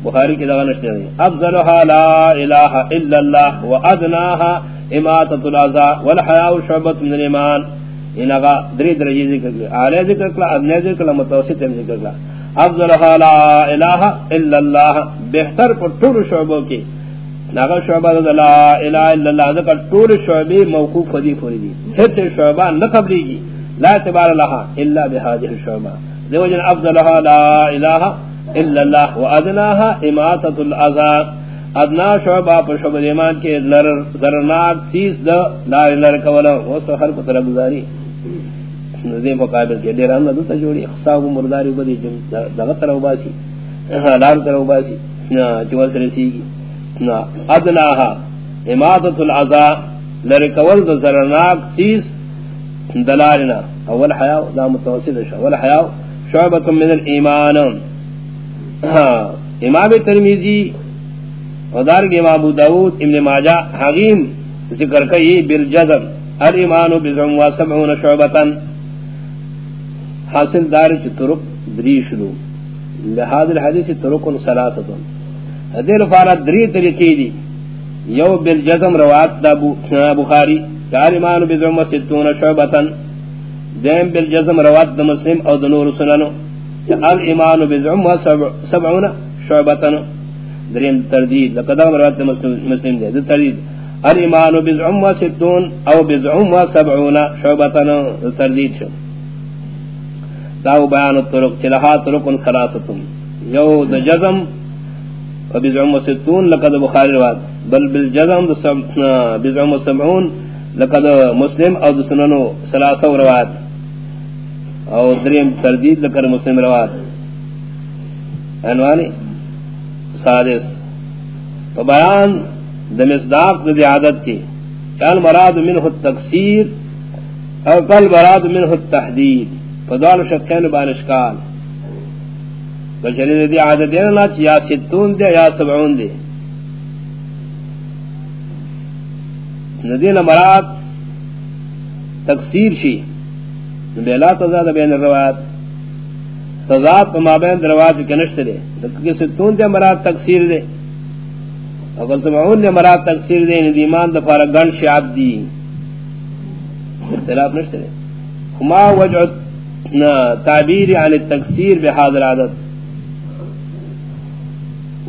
بخاری کی دغه نشته دی افضلها لا اله الا الله وادناها اماته الاذى والحياء شعبه من الايمان انغا دری درجے ذکر کر اعلی ذکر کلا ادنی ذکر کلا متوسط ذکر کلا افضلها لا اله الا الله. بہتر پر طول شعبوں کی. ناغا شعبہ دا لا الہ الا اللہ ذکر طول شعبی موقوف خودی فوری دی. ہت شعبہ نہ قبلی کی لا اعتبار لها الا بهذه الشعبہ دیوجن افضلها لا الہ الا اللہ وادناها اماتۃ الاذى ادنا شعبہ پر شعبہ ایمان کے لر زرناک چیز دا لا الہ کولا وہ تو ہر کو طرف گزاری. ندی مقابل کے ڈیرہ نہ تو جوڑی حساب مرداری بدی جم دغه طرف باسی. ہاں، لار طرف باسی. نا جو سرسی نا ادناها اماتۃ الاذى لر کول دا زرناک چیز دلالنا. اول حیا دا متوسط شو اول حیا شعبۃ من الایمان امام ترمیزی ودار کے امام ابو داود، ابن ماجہ حغیم ذکر کئی بالجزم. الایمان بزعم و سبعون شعبتا حاصل دار چی طرق دری شلو لحاظ الحدیث طرق سلاست حدیر فارت دری طریقی دی یو بالجزم روات دا بخاری الایمان بزعم و ستون شعبتا دیم بالجزم روات دا مسلم او دا نور سننو الایمان بزعم سبعون شعبتن دریم تردید، لقد امرات مسلم دے دا تردید الایمان بزعم ستون او بزعم سبعون شعبتن دا تردید شو داو بیان الطرق چلہا طرق سلاستم یو دا جزم و بزعم ستون، لقد بخاری رواد بل بالجزم دا بزعم سبعون، لقد مسلم او دا سننو سلاسو رواد او دریم تردید لکر مسلم رواد. عنوانی سادس. تو بیان دمصداق دی عادت کی چال مراد منہ التقصیر او کل مراد منہ التحدید. فدوال شکین بانشکال بچلی دی عادت دینا نا یا ستون دے یا سبعون دے ندین مراد تقصیر شی. بلا تضاد بین الروایات. تضاد پا مابین دروات کے نشت دے. کسی تون دے مراد تقصیر دے. اگر سمعون دے مراد تقصیر دے ندی ایمان دفارا گن شعب دی. اختلاف نشت دے. ما وجع تعبیر یعنی عن التقصیر بحاضر العادت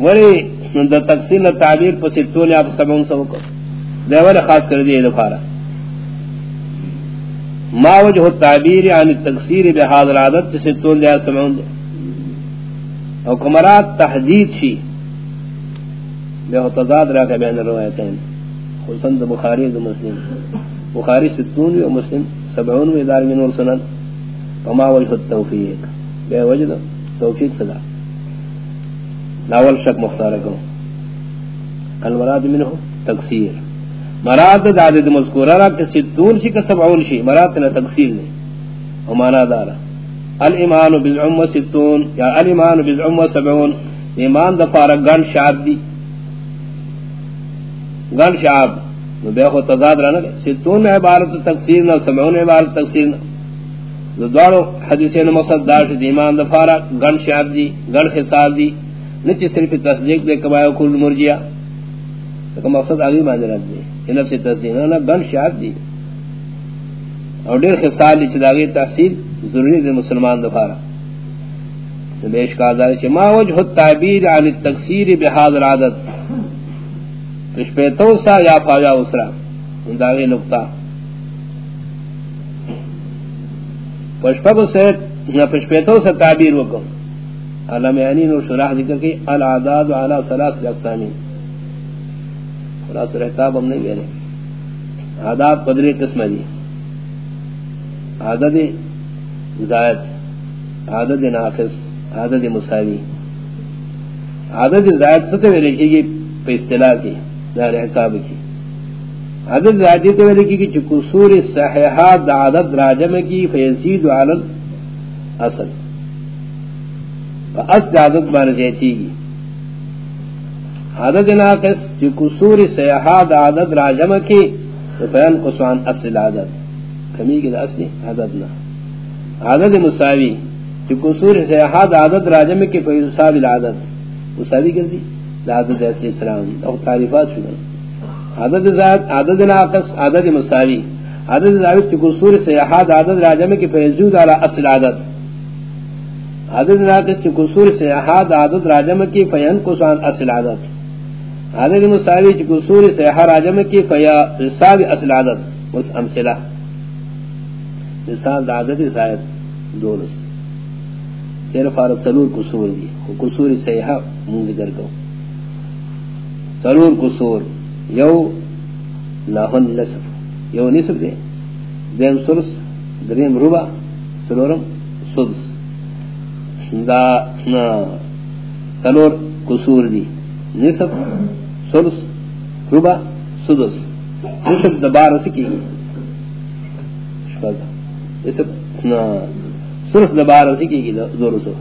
ولی دا تقصیر نا تعبیر پا ستون یا پا سبعون سبکو دے ولی خاص کر دی دفارا ما وجه التعبیر عن التقصیر بهذا العادت جسے تون دیا سمعون دے۔ او کمرات تحدید شی۔ بے تضاد راکہ بین الروایتین خلصن دا بخاری دا مسلم۔ بخاری ستون و مسلم سبعون و ادار من سنن وما وجه التوفیق۔ بے وجہ توفیق صدا۔ لاول شک مختارکو المراد منہ تقصیر۔ مراد دا عدد مذکورہ را کسی دون شی کا سبعون شی، مراد تنا تقسیل نے ومانا دارا الایمان بزعم و ستون یا الایمان بزعم و سبعون، ایمان دا پارا گن شعب دی۔ گن شعب، نو بے خود تضاد رہنا گئے ستون میں عبارت تقسیر نا، سبعون عبارت تقسیر نا۔ دو دوارو حدیثین مقصد دار شد ایمان دا پارا گن شعب دی، گن حساب دی۔ نچی صرف تصدیق دے کبایو کل مرجیا۔ تو مقصد آگی باندھ رکھ دی نفس تصدیق نہ گن شاد دی اور دیر خصال لی چداغی تحصیل ضروری دی مسلمان دفارا بیش کا دار چھ ما وجہ التعبیر عن التکسیر بحاضر عادت پش پیتو سا یا فاجا اسرا۔ داغی نقطہ۔ پشپک سے پشپیتوں سے تعبیر وکم۔ علم یعنی نو شراح ذکر کی العداد علی سلاس اقسامی خلاص رحتاب ہم نہیں گئے عداد قدری قسم دی جی۔ عدد زائد عدد ناقص عدد مساوی۔ عدد زائد ستے میں لکھی گی پہ اصطلاح کی، دار حساب کی۔ عدد زائدی تو میں لکھی گی چھ قصور صحیحات عدد راجم کی فیزید علل اصل۔ اصل عدد مانا زیتی گی عدد ناقص چھ قصور صحیحات عدد راجم کی فین قصوان اصل عدد. کمی کی دا اصلی عدد نا. عدد مساوی چھ قصور صحیحات عدد راجم کی فیزید العدد مساوی کر دی؟ عدد اصلی اسلام او تعریفات شدن عدد زائد، عدد ناقص، عدد مساوی. عدد زائد کی قصور سے احاد عدد راجم کی فیزود علی اصل عدد. عدد ناقص کی قصور سے احاد عدد راجم کی فین قصان اصل عدد. عدد مساوی کی قصور سے احاد راجم کی فیا رساب اصل عدد اس امثلہ مثال عدد زائد دولس. تیر فارد سلور قصور دی قصور سے احاد من ذکر کو سلور قصور. یو لاہن نصف. یو نصف دے دیم سلس. دریم ربا سلورم سدس. دا سلور قصور دی نصف. سلس ربا سدس. نصف دبار سکی نصف سلس دبار سکی گی دور سو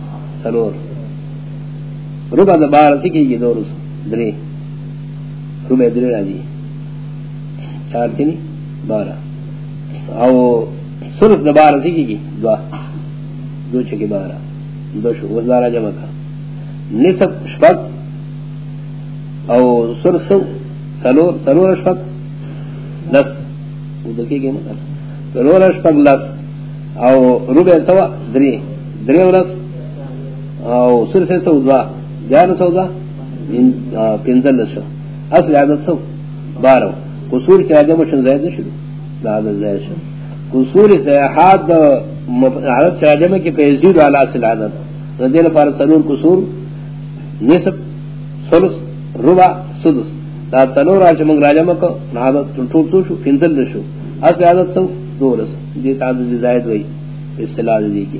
سلور ربا دبار سکی گی دور سو دری ربع در راجی. چار تینی بارہ. او سرس دا بارہ سکی کی دعا دو چکی بارہ. دو شو. وزارہ جمع کا. نصف شپک او سرس سو، سلور سلور شپک، لس. او دکی گئی مطلب سلور شپک، لس. او ربع سوا دری. دری ورس او سرس سو دعا جان سو دعا پنزل لس شو. اصل عدد سو. بارو. قصور چی عدد مشن زید شد دا عدد زید شد قصور سیحات دا عدد چی عدد کی پیزید علا اصل عدد. ردیل فارد سلور قصور، نصف، سلس. ربع سدس. دا سلور آج منگ راجم کو عدد ٹوٹ تو شو؟ پنزل شو. اصل عدد سو دورس دولس. دیت عدد زید وی اصلاح دی کی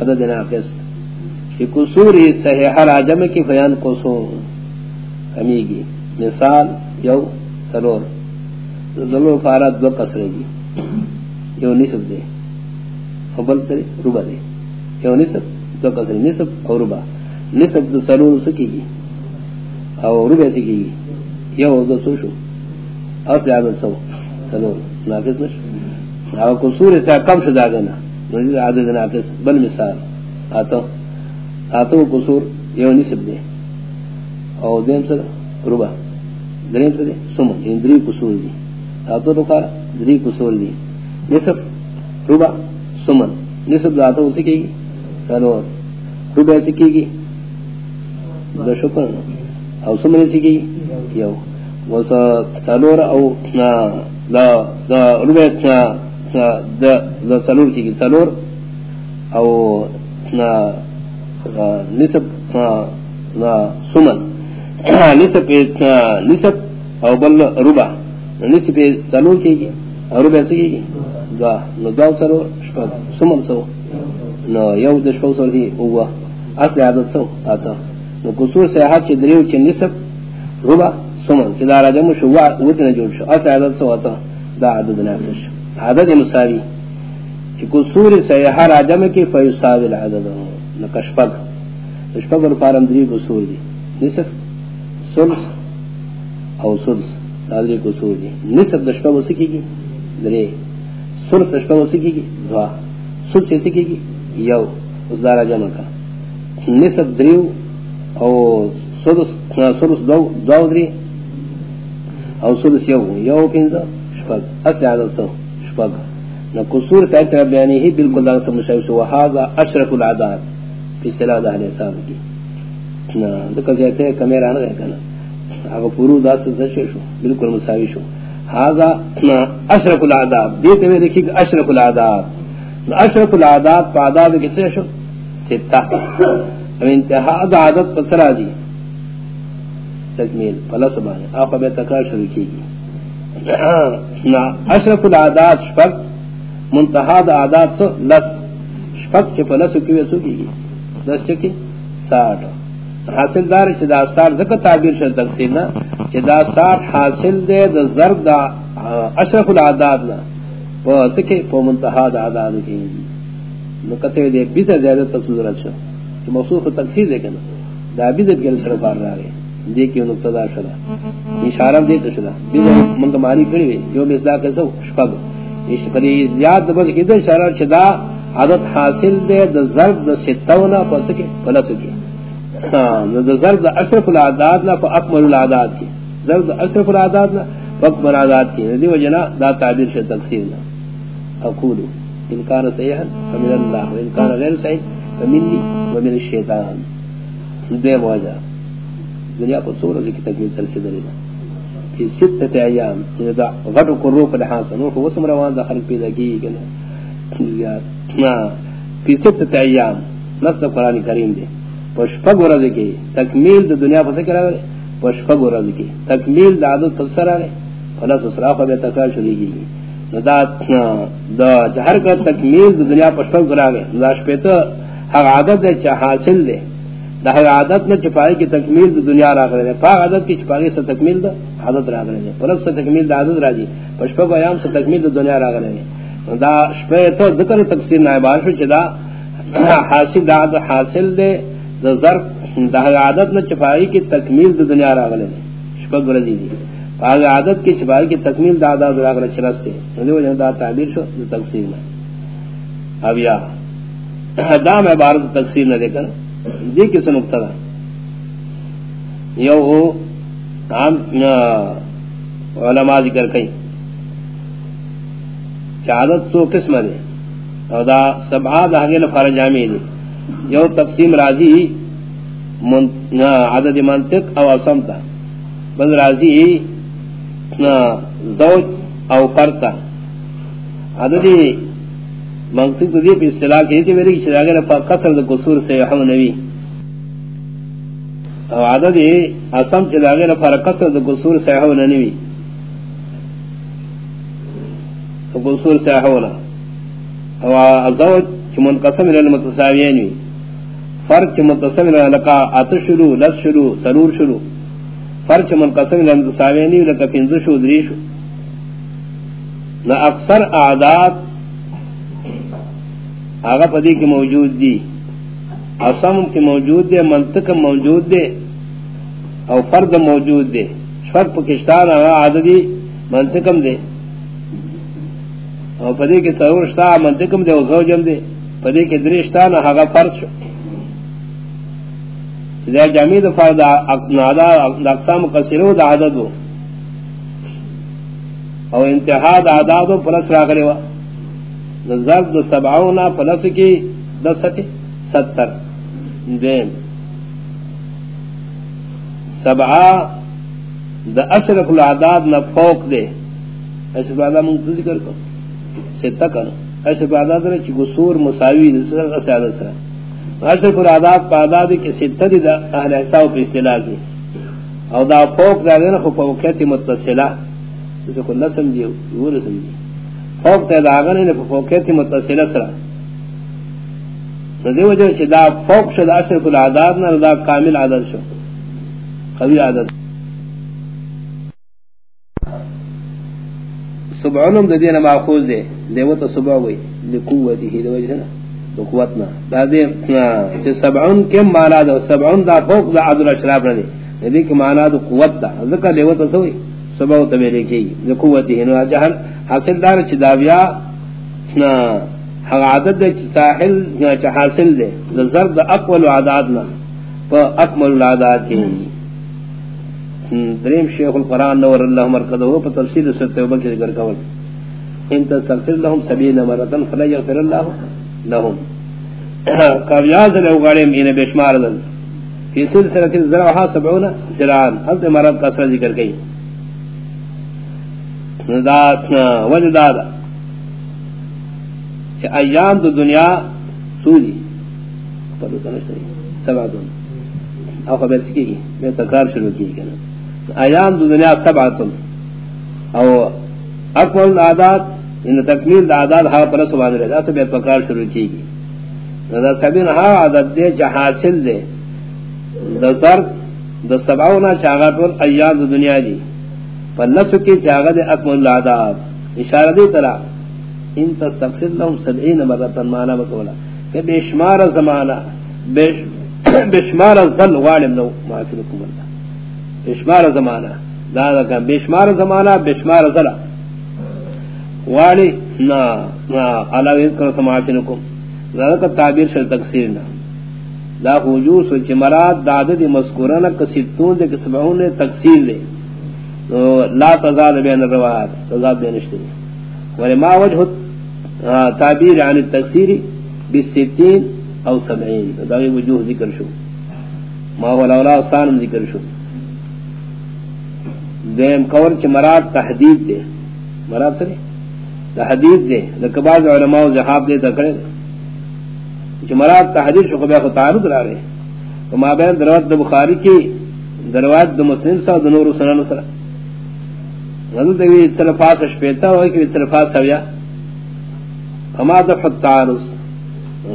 عدد ناقص. کہ قصور صحیح راجم کی بیان فیان قصور کمیگی مثال یو سلور دلو پارا دو قصرے دی یو نصف دے. فبل سرے ربا دے. یو نصف، دو قصرے. نصف او ربا نصف دو سلور سکی گی او ربا سکی یو دو سو شو. اصل عدد سو. سلور. ناقص نش او قصور سے کم شد آگنا مزید عدد ناقص. بل مثال. آتو آتو قصور یو نصف دے. او دیم سر ربا دریم سے سمن یعنی ان دری قصور دی. ذاتو رکا دری قصور دی. نصف ربا سمن نصف ذاتو اسی کی گی. سالور ربا اسی گی. دا شکر. او سمن اسی کی گی یو وسا سالور او لا دا دا ربا دا دا سالور کی گی سالور او نصف سمن نصف نصف او بل ربع نصف سلور کی گی او ربع سکی گی دعا نو دعا سلور سمن سو نو یو دشپا سور سی اوہ اصل عدد سو آتا نو قصور سے حد چی دریو چی نصف ربع سمن چی دارا جمع شو وطن جوڑ شو. اصل عدد سو آتا دا عدد نافذ عدد مساوی چی قصور سے حد جمع کی فیصاوی العدد. نو کشپک. کشپک رفارم دری قصور دی نصف، سلس او سلس. دادری کو سور دی نصف دشپا وہ سکی گی درے سلس دشپا وہ سکی گی دعا سلس سکی گی یو. اس دارا جمع کا نصف دریو او سلس سلس دو دو دری او سلس یو یو پینزا شپاگ اصل عدد سو شپاگ نا قصور سایت ربیانی ہی بالکل دارا سب مشاہد سو وحازا اشرک العداد. پی صلاح دا حلی صاحب کی. نا دکا زیادتے کمیرہ آنا رہے کنا اگا پورو داست سچے شو. بالکل مساوی شو. هذا اشرف العذاب دیتے میں دیکھیں کہ اشرف العذاب اشرف العذاب پا عذاب کسے شو؟ ستہ انتہا عادت پسرا دی. تکمیل فلس بانے. آقا بے تکرار شروع کی گی اشرف العادات شفق منتہا دا عادات سو لس. شفق چی فلس کیوئے سو کی گی دس چکی ساٹھ. حاصل دار چی دا ساٹھ زکر تعبیر شد تقسیم نا چی دا ساٹھ حاصل دے دا ضرب دا اشرف العادات نا. پا سکے؟ پا منتہا دا عادات کی گی نکتے دے بیتا زیادہ تفصیل رد کہ مخصوص تقسیم دے کنا۔ دا بیتا بگر صرف آر رہا گئے دے کی نقطہ دا شدا اشارہ دے تو شدا بیزا منگ ماری کری وی جو مصدا کسو شپگ۔ اس پر زیاد بس کی دا اشارہ شدا عدد حاصل دے، دا ضرب دا ستونا پس کے پلس کی۔ ہاں، دا ضرب دا اشرف العداد نا پا اکمل العداد کی۔ ضرب دا اشرف العداد نا پا اکمل العداد کی۔ دی وجنا دا تعبیر شد تقسیم نا۔ اقولو، ان کان سیحا فمن اللہ، وان کان غیر سیح فمنی ومن الشیطان دے موجہ دنیا کو سورہ کی تکمیل تر سے دلیل فی ستت ایام یعنی دا غٹ کو روح لحاظ نو کو وسم روان دا خلق پیدا کی گنا فی ستت ایام نصد قرآن کریم دے پشپگ ورد کی تکمیل دا دنیا پس کرا گئے پشپگ ورد کی تکمیل دا عدد پس سرا گئے فلس اسراف بے تکار شدی گی دا دا جہر کا تکمیل دا دنیا پشپگ کرا گئے دا شپیتا حق عدد دے چا حاصل دے دا عادت میں چپائی کی تکمیل دا دنیا را کرے پا عادت کی چپائی سے تکمیل دا عادت را کرے پلس سے تکمیل دا عادت راجی پشپا کو ایام سے تکمیل دا دنیا را کرے دا شپے تو ذکر تقسیم نائبان شو چدا حاصل دا عادت حاصل دے دا ضرف دا عادت میں چپائی کی تکمیل دا دنیا را کرے شپا کو رضی دی پا عادت کی چپائی کی تکمیل دا عادت را کرے چرستے دا تعبیر شو دا تقسیم اب یا دا میں بارد تقسیم نہ دے کر دی کس نقطہ دا یو عام علماء ذکر کئی چادت تو قسم دے؟ او دا سبعہ دا حقیل فرجامی دے۔ یو تقسیم راضی عدد منطق او اسمتا بل راضی زوج او پرتا۔ عددی منطق تو دی پہ اصطلاح کی تھی میری کہ اگر قصر دے قصور سے ہم نبی او عدد اسم چ اگر پر قصر دے قصور سے ہم نبی تو قصور سے ہم او ازوج چ منقسم الى المتساویین فرق چ منقسم الى لقا ات شروع، لس شروع ضرور شروع. فرق چ منقسم الى المتساویین لقا پنز شو دریش نہ اکثر اعداد آگا پدی کی موجود دی. اسم کی موجود دے منطق موجود دے او فرد موجود دے فرق پکشتان آگا عددی منطقم دے او پدی کی سرورشتا منطقم دے او زوجم دے پدی کی درشتان آگا فرد شو. دے جامعی دا فرد دا اقسام قصیرو دا عددو او انتہا دا عددو پلس راگلے وا ضرب دو سبعونا پلس کی دس سٹی ستر. دین سبعا دا اشرف العداد نا فوق دے اشرف العداد منتظر ذکر کر ستا کنا اشرف العداد نا چی گسور مساوی دسر اسیاد سر اشرف العداد پا عداد کی ستا دی دا اہل حساب پی استلاح کی او دا فوق دا دینا خو فوقیت متصلہ جسے کو نسم جی وہ نسم جی فوق تے داغن نے فوقیت متصل سرا ندی وجہ سے دا فوق شد اثر کل عادات نہ دا کامل عادت شو. قوی عادت. سبعون دے دین ماخوذ دے دیو تو سبع وئی لقوت ہی دے وجہ نا تو نہ دا دے کہ سبعون کے معنی دا سبعون دا فوق، دا عدل اشراف نہ دے ندی کہ معنی دا قوت دا ذکر دیو تو سوئی سبع تو میرے کی لقوت ہی جہل حاصل دار چ داویا نا عادت دے ساحل چ حاصل دے زرد اقوال عادات نا اکمل العادات کی دریم شیخ القران نور اللہ مرکز ہو پر تفسیر سے توبہ کے ذکر کول. ان تستغفر لهم سبعين مرة فلا يغفر الله لهم. کاویاز لو غارے مین بشمار دل. فی سلسلہ الزرعها 70 زراعا. حضرت مرض کا ذکر کئی وجہ دادا کہ ایام دو دنیا سولی پر تو نہیں صحیح او خبر سکی گی. میں تکرار شروع کی کنا ایام دو دنیا سبعتن او اکمل العادات ان تکمیل العادات ہا پر سبحان اللہ. ایسا میں تکرار شروع کی گی. نظر سبین ہا عادت دے چا دے. دا سر دا سبعونا ایام دو دنیا دی. پر کی چاگا دے اکمل العادات اشارہ دی طرح. ان تستغفر لهم 70 مره معنی بقولا کہ بے شمار زمانہ، بے شمار ظل غالم لو معافی لكم اللہ بے شمار زمانہ. دا کہ بے شمار زمانہ، بے شمار ظل والی نا نا علاوہ ذکر معافی لكم دا کا تعبیر شل تکثیر نا. دا حجور سوچ مراد داد دی مذکورہ نہ کسیتون دے کسبہون نے تکثیر لے لا تزال بین الروایات، تزال بین اشتری ولما وجه تعبیر عن التکثیر بالستین او سبعین. داوی وجوہ ذکر شو. ما هو الاولا سانم ذکر شو. دیم قول چھ مراد تحدید دے. مراد سرے؟ تحدید دے. لکہ بعض علماء زحاب دے تکڑے دے. چھ مراد تحدید شو خبیہ خود تعرض را رہے. تو ما بین دروات دا بخاری کی دروات دا مسلم سا دا نور سنان سرا نظر تکوی اتسلفاس اشپیتا ہوئی کہ اتسلفاس ہویا فما دفع التعارض.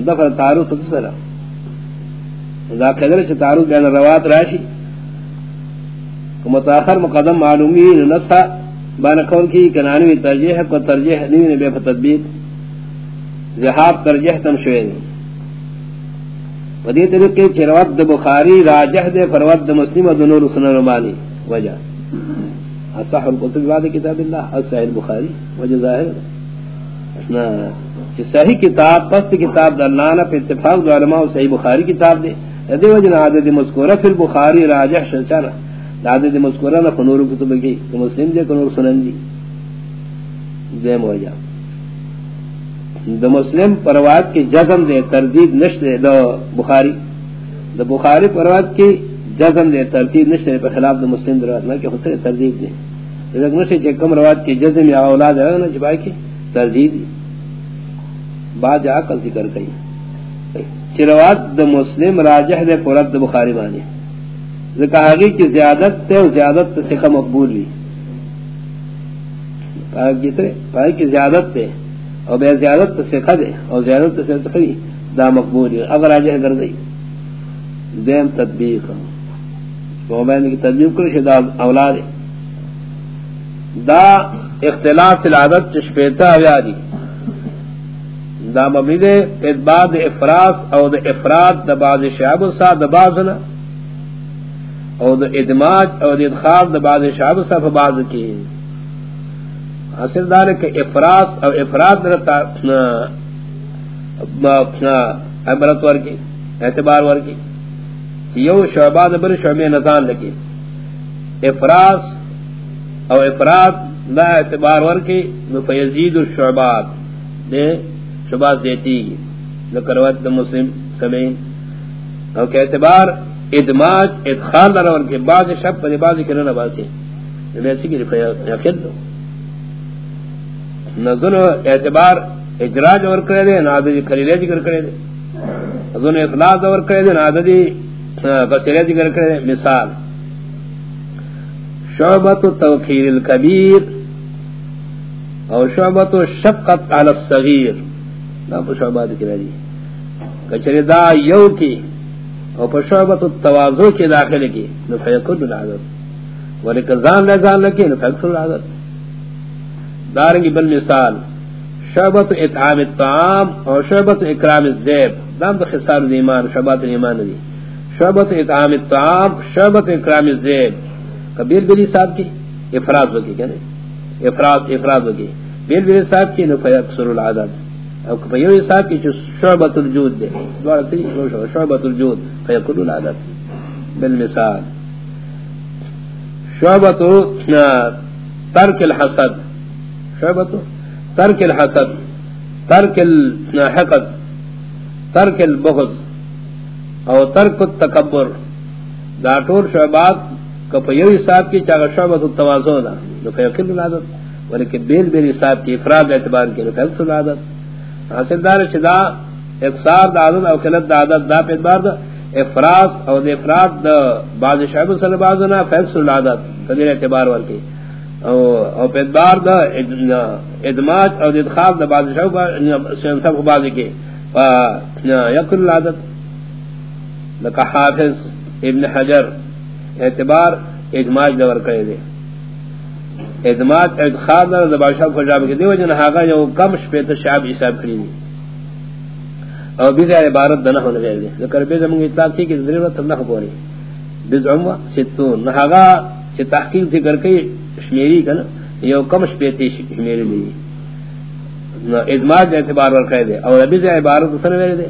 دفع التعارض فتصلا اذا قدر چھ تعارض بین الروات راشی متاخر مقدم معلومی نصح بان کون کی کنانوی ترجیح کو ترجیح نیوی نبی فتدبیر زحاب ترجیح تم شوئے دی. ودی طریقے چھ روات دا بخاری راجح دے فروات دا مسلم دنور سنن رمانی وجہ اصح القتب بعد کتاب اللہ اصح البخاری وجہ ظاہر کہ صحیح کتاب، پست کتاب دلانا پہ اتفاق دو علماء صحیح بخاری کتاب دے۔ دے وجن عادت مذکورہ فی البخاری راجح شلچانا عادت مذکورہ نہ فنور کتب کی، کہ مسلم دے کنور سنن دی۔ دے موجہ دو مسلم پروات کی جزم دے، تردید نشت دے دو بخاری۔ دو بخاری پروات کی جزم دے ترتیب نشت دے پر خلاف دو مسلم دروات نہ کہ خود سے تردید دے۔ لیکن نشت کم روات کی جزم یا اولاد ہے نا جبائی کی تردید دی. بعد جا کا ذکر کئی چروات د مسلم راجح دے فرد د بخاری مانی ذکا آگی کی زیادت تے و زیادت تے سکھا مقبول لی پاکی کی زیادت تے اور بے زیادت تے سکھا دے اور زیادت تے سکھا دی دا مقبول لی اگر راجح کر دی. دیم تطبیق. وہ میں کی تطبیق کرو شدہ اولاد ہے دا اختلاف العادت چشپیتا ہویا دی دا مبنی دے ادباد افراس او دا افراد دا باز شعب سا دا بازنا او دا ادماج او دا ادخاب دا باز شعب سا فا کی. حاصل دار کہ افراس او افراد رتا اپنا عبرت ور کی، اعتبار ور کی. یو شعبہ دا بر شعبہ نظان لکی افراس او افراد دا اعتبار ور کی فیزید الشعبات، دے شبہ زیتی لکروت دا مسلم سمین. او کہ اعتبار ادماج، ادخال در اور کے بعض شب پر بعض کرنا باسی میں کی رفعہ یقین دو. نظر اعتبار اجراج اور کرے دے نادری کلیلے ذکر کرے دے. نظر اخلاص اور کرے دے نادری بسیرے ذکر کرے دے، مثال. شعبت توخیر الكبیر اور شعبت شقت علی الصغیر. دا پشعبات کی رہی کچھر دا یو کی اور پشعبت التوازو کی داخل کی نفیقود العادت ولیک زان لزان لکی نفیقصر العادت دارنگی بل مثال شعبت اتعام الطعام اور شعبت اکرام الزیب. دام دا خسار الایمان شعبات الایمان دی شعبت اتعام الطعام شعبت اکرام الزیب. کبیر بلی صاحب کی افراد وکی کہنے افراد افراد وکی۔ بیر بلی صاحب کی نفیقصر العادت او کہ یہ حساب کی شعبۃ الجود دے۔ دوار سی شعبۃ الجود فیکل العادت بالمثال، شعبۃ ترک الحسد۔ شعبۃ، ترک الحسد۔ ترک الحقد ترک البغض۔ او ترک التکبر۔ دا ٹور شعبات کہ یہ حساب کی چاہ شعبۃ التوازن دا نو فیکل العادت بلکہ بیل بیل حساب کی افراد اعتبار کی کے فیصل عادت حاصل دار چدا اقصار دا عادت او خلط دا عادت دا پیدبار دا افراس او دا افراد دا بعض شعب صلی بازنا فیصل عادت قدر اعتبار ورکی او او پیدبار دا ادماج او دا ادخاب دا بعض شعب سنصف بعض کے یکل العادت لکا حافظ ابن حجر. اعتبار ادماج دور کرے دے۔ ادماج ادخاد دا بادشاہ کو جاب کے دے وجن ہاگا جو کم شپیت شعب جی حساب کری دی۔ او بیزا عبارت دنہ ہونے گئے دے۔ ذکر بیزا منگی اطلاق تھی کہ ضرورت نہ بولی بیز عموہ ستون۔ نہ نہاگا چی تحقیق تھی کر کے شمیری کنا، یو کم شپیتی شمیری دی۔ ادماج اعتبار ورکے دے۔ او بیزا عبارت سنوے دے۔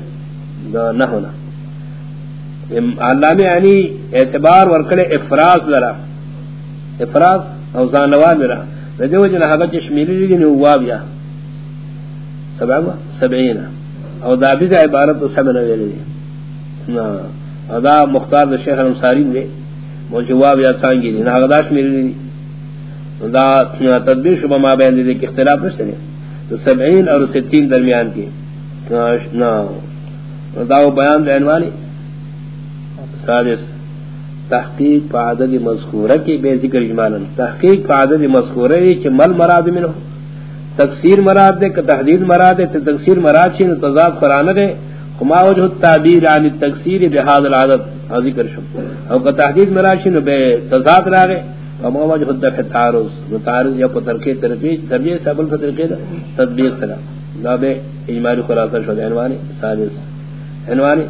نہ ہونا۔ علامہ یعنی اعتبار ورکڑے افراز لرا افراز او زانوان لرا دیو جن حقا چشمیلی لی نواب یا. سبعہ سبعین. او دا بیز عبارت سبع نویلی دی او دا مختار دا شیخ انصاری دے مو جواب یا سانگی دی نا غداش میلی دی دا تدبیر شبہ ما بیندی دی کہ اختلاف نشتے دی. تو سبعین اور ستین درمیان کی نا دا بیان دا عنوانی سادس تحقیق پعدد مذکورہ کی بے ذکر اجمالا تحقیق پعدد مذکورہ ہے کہ مل مراد منہ. تقصیر مراد دے، کہ تحدید مراد دے تقصیر مراد چھے تضاد قرآن دے. خما وجہ التعبیر یعنی عن التقصیر بحاد العادت ذکر شو. او کہ تحدید مراد چھے بے تضاد راگے خما وجہ الدفع تعارض. متعارض یا پا پترکی تربیج تربیج سابل فترکی دا. تدبیق سلام لا بے اجمالی خلاصہ شو دے عنوانی. سادس عنوانی.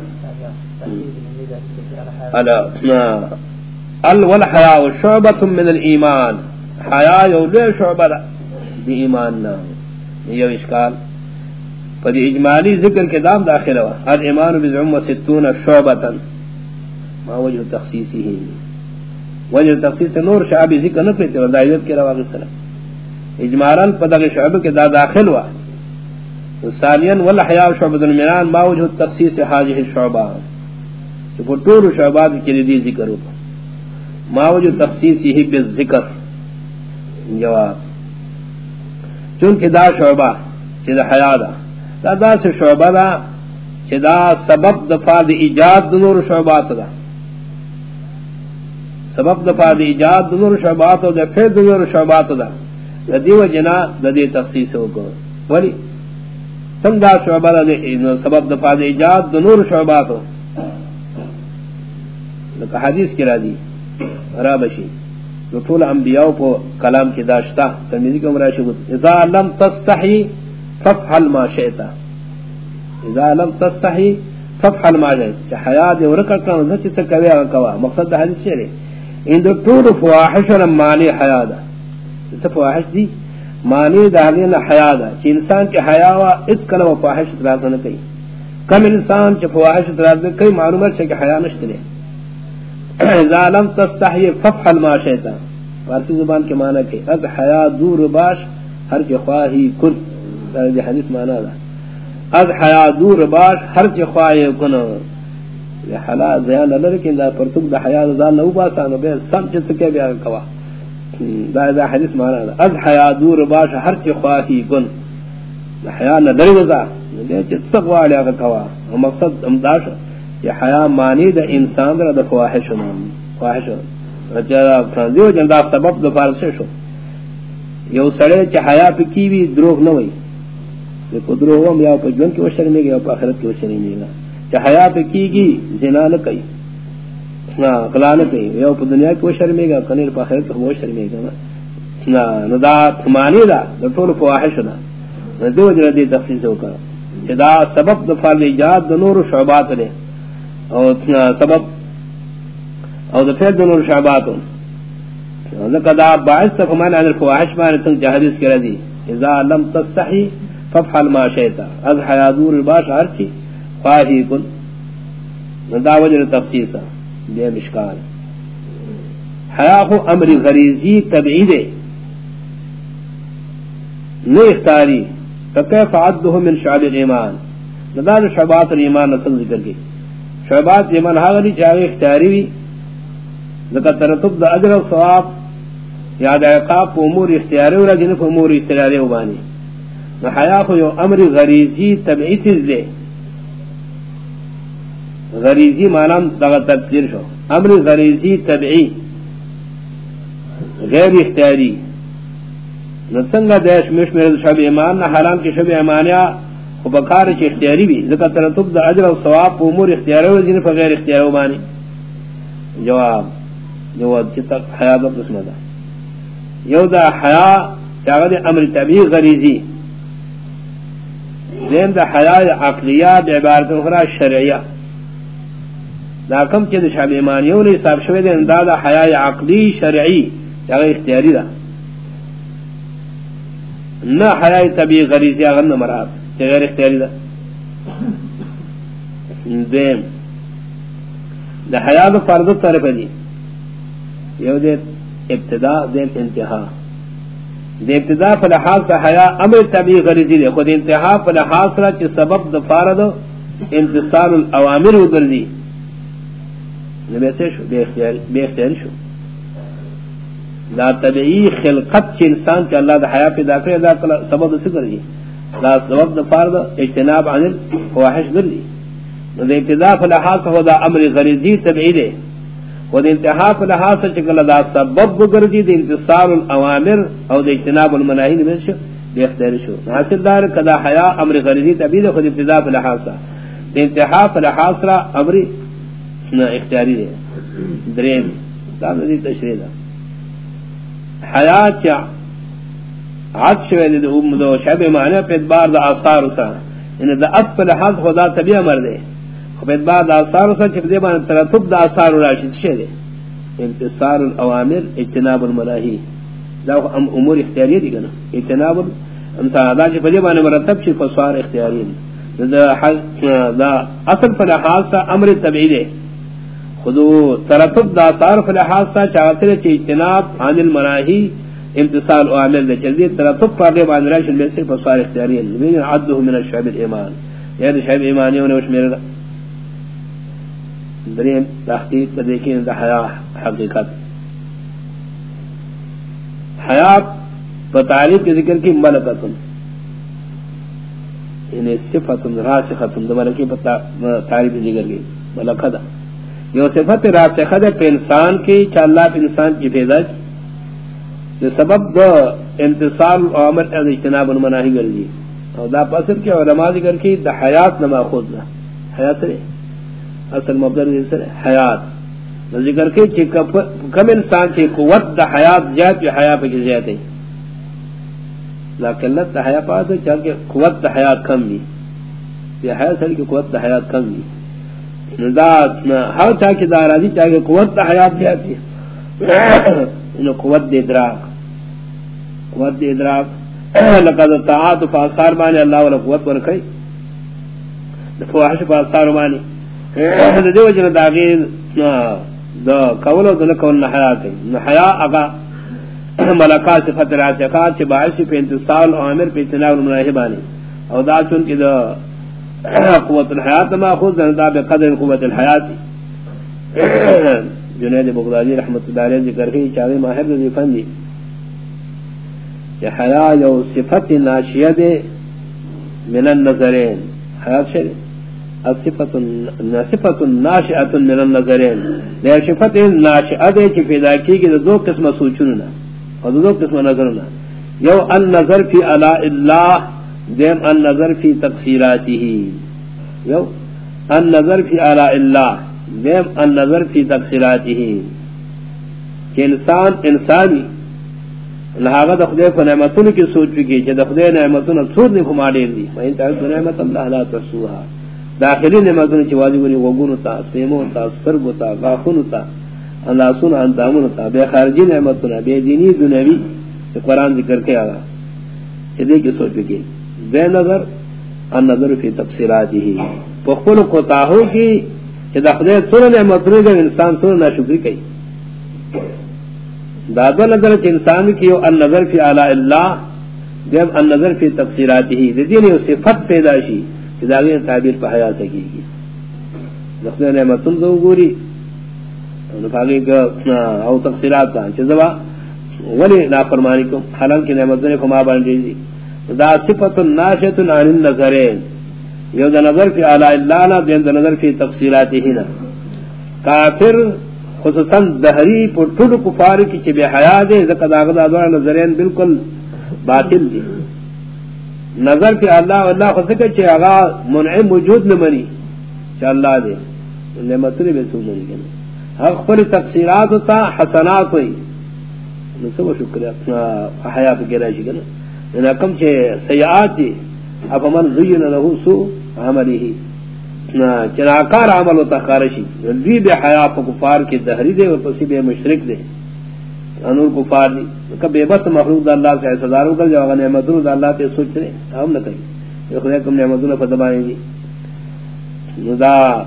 الحیا شعبت من الایمان حیا یو لے شعبہ دی ایمان نا یو اشکال. پدی اجمالی ذکر کے دام داخل ہوا ہر ایمان بزعم و ستون شعبتا. ما وجہ تخصیصی ہی وجہ تخصیص نور شعبی ذکر نہ نکلتے و دائیوت کے رواقی سلام اجمالا پدغ شعب کے دا داخل ہوا ثانیا والحیا شعبت المنان ما وجہ تخصیص حاجہ شعبہ کہ طول شعبات کے دی ذکر ہو ما وجہ تخصیص ہی بالذکر جواب چونکہ دا شعبہ چیز حیا دا دا دا سے شعبہ دا چیز دا سبب دفاع دی ایجاد دنور شعبات دا سبب دفاع دی ایجاد دنور شعبات دا پھر دنور شعبات دا دا دیو جنا دا دی تخصیص ہو کو ولی سنگ دا شعبہ دا دی سبب دفاع دی ایجاد دنور شعبات دا لکہ حدیث کی راضی رابشی تو طول انبیاء کو کلام کی داشتا ترمیزی کو مراشی بود اذا لم تستحی ففحل ما شئتا اذا لم تستحی ففحل ما شئتا چا حیات یو رکرکا وزا چی سکوی آگا کوا مقصد دا حدیث شئرے ان دو طول فواحش ولم مانی حیادا جسا فواحش دی مانی دا حدین حیادا چی انسان کی حیاوا اس کلم فواحش ترازا نکی کم انسان چی فواحش ترازا کئی معلومات چی حیا نشتلے ظالم تستحی ففحل ما شیطا فارسی زبان کے معنی کہ از حیا دور باش، ہر جو خواہی کرد در حدیث معنی دا از حیا دور باش، ہر جو خواہی کنو یہ حلا زیان اللہ لیکن دا پرتک دا حیا دا نو باسانو بے سم جس کے بیا کوا۔ دا دا حدیث معنی دا از حیا دور باش، ہر جو خواہی کن۔ دا حیا ندر وزا۔ بے چت سقوالی آگا کوا۔ مقصد امداشا کہ حیا مانی دا انسان دا فواحش فواحش رجا دیو جن دا سبب دا فارس شو یو سڑے چ حیا پہ کی بھی دروغ نہ ہوئی۔ کہ دروغ ہم یا پہ جن کی وشر میں گیا آخرت کی وشر میں گا۔ چ حیا پہ کی گی، زنا نہ کئی۔ نہ قلا نہ کئی۔ یا پہ دنیا کی وشر میں گا، کنیر پہ آخرت کی وشر میں گا نہ نہ دا دا دا طول فواحش دا دیو جن دی تخصیص ہو کر۔ دا سبب دا ایجاد دا نور شعبات نے او سبب او دا پھر دنور شعباتو لکہ دا باعث تفمان عن الفواحش مانے سنگ جہدیس کے رضی۔ اذا لم تستحی ففحل ما شیطا از حیادور الباش ہرچی خواہی کن۔ دا وجر تفسیسا بے مشکال۔ حیاخو امر غریزی تبعید نو اختاری فکیف عددہو من شعب الایمان۔ ندا شعبات الایمان نسل ذکر کی۔ شعبات یمن حاغلی چاہے اختیاری بھی ذکر ترتب دا اجر و ثواب یاد عقاب پا امور اختیاری و رجن امور اختیاری و بانی. نو حیا خو یو امر غریزی طبعی چیز دے غریزی معنی دغه تفسیر شو. امر غریزی طبعی، غیر اختیاری. نو څنګه دیش مش مې شب ایمان نه حالان کې شب ایمانیا خو بکار چې اختیاری وي، ځکه ترتب د اجر او ثواب په امور اختیاری و ځینې په غیر اختیاری و باندې. جواب جواب، چې تک حیا د قسمه ده. یو دا حیا چاگه امر طبیعی غریزی زین دا حیا عقلیہ بعبارت اخرى شرعیہ دا کم چی دا شعب ایمانیوں نے حساب شوئے دے دا دا حیا عقلی شرعی چاگه اختیاری دا نا حیا طبیعی غریزی اغن مراد. غیر اختیاری دا دیم دا حیا دا فردت طرف دی یو دے ابتدا دیم انتہا دے ابتدا فلحاظ سے حیا امر طبیعی غریزی دے خود انتہا فلحاظ را چی سبب دا دفارد انتصال الاوامر ادردی نبی سے شو؟ بے اختیاری بے اختیاری شو. دا طبیعی خلقت چی انسان چی اللہ دا حیا پیدا کرے دا سبب دا سکر دی دا سبب دا دفارد اجتناب عن الفواحش دردی دا ابتدا فلحاظ سے دا امر غریزی طبیعی دے خود انتہا پر لحاظ چکل دا سبب بگردی دا انتصال الاوامر او دا اجتناب المناہین میں شو بے اختیار شو. حاصل دار کدا حیاء امر غریدی تبید خود ابتدا پر دا انتہا پر را امر اختیاری دے درین دا دی تشریح دا حیاء چا عاد شوئے دا ام دو شب معنی پید بار دا آثار سا ان یعنی دا اس پر لحاظ خدا طبیع امر دے خبید بعد آثار سا چپ دے بانے ترتب دا آثار راشد شے دے انتصار الاوامر اجتناب المناہی دا ام امور اختیاری دی گنا اجتناب امسان دا چپ دے بانے مرتب چپ سوار اختیاری دا, دا اصل فلحاظ سا امر طبعی دے خودو ترتب دا آثار فلحاظ سا چاہتر چی اجتناب عن المناہی امتصال اوامر دے چل دی ترتب پر دے بانے راشد بے صرف سوار اختیاری دی یعنی عدو من الشعب الایمان۔ یہ شعب ایمانیوں نے وش میرے دریم تحقیق پر دیکھیں دا حیا حقیقت۔ حیات بتعریف کے ذکر کی ملکتن۔ یعنی صفتن، راسختن۔ دا ملکی تعریف کے ذکر کی ملکتا یہ صفت راسخت ہے پہ انسان کی، چا اللہ پہ انسان کی پیدا کی۔ جو سبب دا انتصال عمر از اجتناب المناہی گردی اور دا پسر کی علماء ذکر کی دا حیات نما خود دا حیات سے اصل مبدر سر حیات. ذکر کے کہ کم انسان کی قوت دا حیات زیاد کی حیا پہ زیادہ ہے لا قلت دا حیا پاس ہے چاہے قوت دا حیات کم بھی یہ حیا سر کی قوت دا حیات کم بھی دا ہر چاہ کی دا راضی چاہے قوت دا حیات زیاد ہے قوت دے ادراک قوت دے ادراک. لقد تعات فاثار مانے اللہ والا قوت ورکھئی فواحش فاثار مانے دیو جن داغی دا کولو دن کول نحیات نحیا اگا ملکا صفت راسقات چی باعث پی انتصال و عامر پی اتناب المناہبانی او دا چون کی دا قوت الحیات ما خود دن دا بقدر قوت الحیات جنید بغدادی رحمت اللہ علیہ ذکر کی چاہوی ماہر دی فن دی چی حیا یو صفت ناشیہ دے من النظرین۔ حیات شریف صفت صفت ناشئه من النظرين لا صفت ناشئه دے چ پیدا کی کہ دو قسم سوچنا اور دو قسم نظرنا۔ یو النظر فی الاء الله دیم النظر فی تقصیراته یو النظر فی الاء الله دیم النظر فی تقصیراته کہ انسان انسانی لہذا دخدے کو نعمتوں کی سوچ کی کہ دخدے نعمتوں چھوڑ نہیں گھما دے دی میں تو نعمت اللہ لا تسوها داخلی نمازوں چ واجب نہیں وگون تا سیمو تا سرب تا غاخون تا اللہ سن ان دامن تا بے خارجی نعمت سنا بے دینی دنیوی قرآن ذکر کے آگا چدے کی سوچ کی بے نظر ان نظر فی تفسیرات ہی کو تاہو کی کہ دخلے تر نعمت نے انسان تر نہ شکری کئی دادا نظر چ انسان کی ان نظر فی اعلی اللہ جب ان نظر فی تفسیرات ہی دین صفت پیدا شی کہ چداغی تعبیر پہ حیا سکی گی. دخل نعمتن دو گوری. نفاقی کا او تقصیرات تا چزبا ولی نافرمانی کو حالانکہ نعمتوں نے فما بن دی. دا صفت ناشت عن النظرین. یو دا نظر فی علی اللہ نا دین دا نظر فی تفصیلاتی ہی نا. کافر خصوصا دہری پر ٹھڑ کفار کی چی بے حیاء دے زکر دا غدا دوار نظرین بالکل باطل دی نظر فی اللہ واللہ خصوصا چی اغا منعم وجود نمانی چا اللہ دے نعمتوں نے بے سو منی کنا حق پر تقصیرات ہوتا حسنات ہوئی نسو شکر حیا پہ راشی کنا ان کم چے سیئات دی اف من زین له سو عملی نا چناکار عمل و تخارشی دی بے حیا پہ کفار کی دہری دے اور پسی بے مشرک دے۔ انور کفار دی۔ کہ بے بس مخلوق دا اللہ سے صدارو کر جو اگر نعمتوں دا اللہ تے سوچ رہے۔ ہم نہ کہیں یہ خدا کم نعمتوں فتبائیں گی دا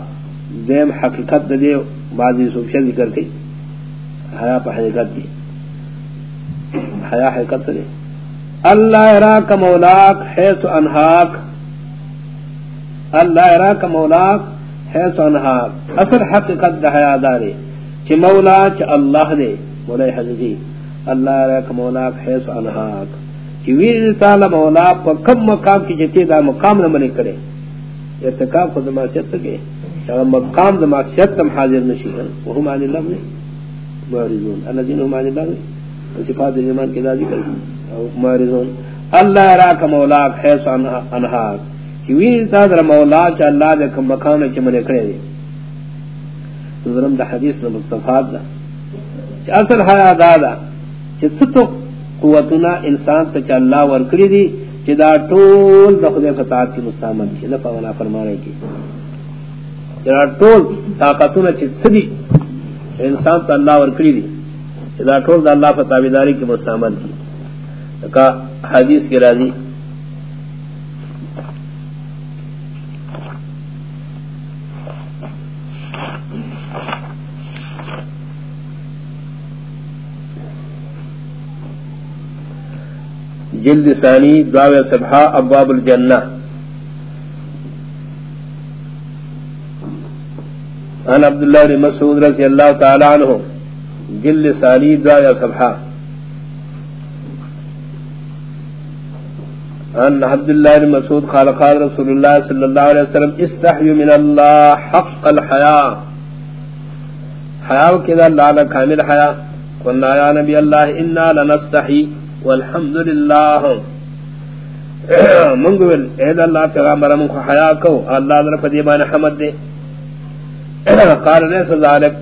دیم حقیقت دے بعضی سوچے ذکر کی۔ حیا پہ حقیقت دی۔ حیا حقیقت سے دے۔ اللہ اراک مولاک حیث انہاک۔ اللہ اراک مولاک حیث انہاک اصل حقیقت دا حیا دارے چی مولا چی اللہ دے، مولا حضرتی. اللہ اراک مولاک حیث انہاک چی ویر تعالی مولا پا کم مقام کی جتی دا مقام نمانی کرے. ارتکاب خود معصیت تکے چاہا مقام دا معصیت تم حاضر نشی ہاں؟ وہ ہم آنی اللہ نے معرضون. اللہ دین ہم آنی اللہ نے صفات ایمان کے ذکر او مارزون اللہ راک مولاک حیث انہاک کہ وین در مولا چا اللہ دے کم مقام چا منے کھڑے دے۔ تو ظلم دا حدیث نا مصطفات دا۔ چا اصل حیا دادا چا ستو قوتنا انسان تا چا اللہ ورکڑی دی چا دا ٹول دا خدای فتاعت کی مستعمل کی۔ نفع ونا فرمانے کی۔ چا دا ٹول طاقتنا چا سدی انسان تا اللہ ورکڑی دی۔ اذا ٹول دا اللہ فتاویداری کی مستعمل کی۔ کا حدیث کی راضی۔ جلد ثانی، دعوی صبحہ ابواب الجنہ. عن عبداللہ بن مسعود رضی اللہ تعالی عنہ جل سالی دا یا ان عبد الله بن مسعود، قال قال رسول الله صلى الله عليه وسلم استحيوا من الله حق الحياء حياء كذا الله كامل حياء قلنا يا نبي الله انا لنستحي والحمد لله من قبل اذا الله پیغمبر من حياء کو. الله ذرا فدیبان حمد دے. قال ليس ذلك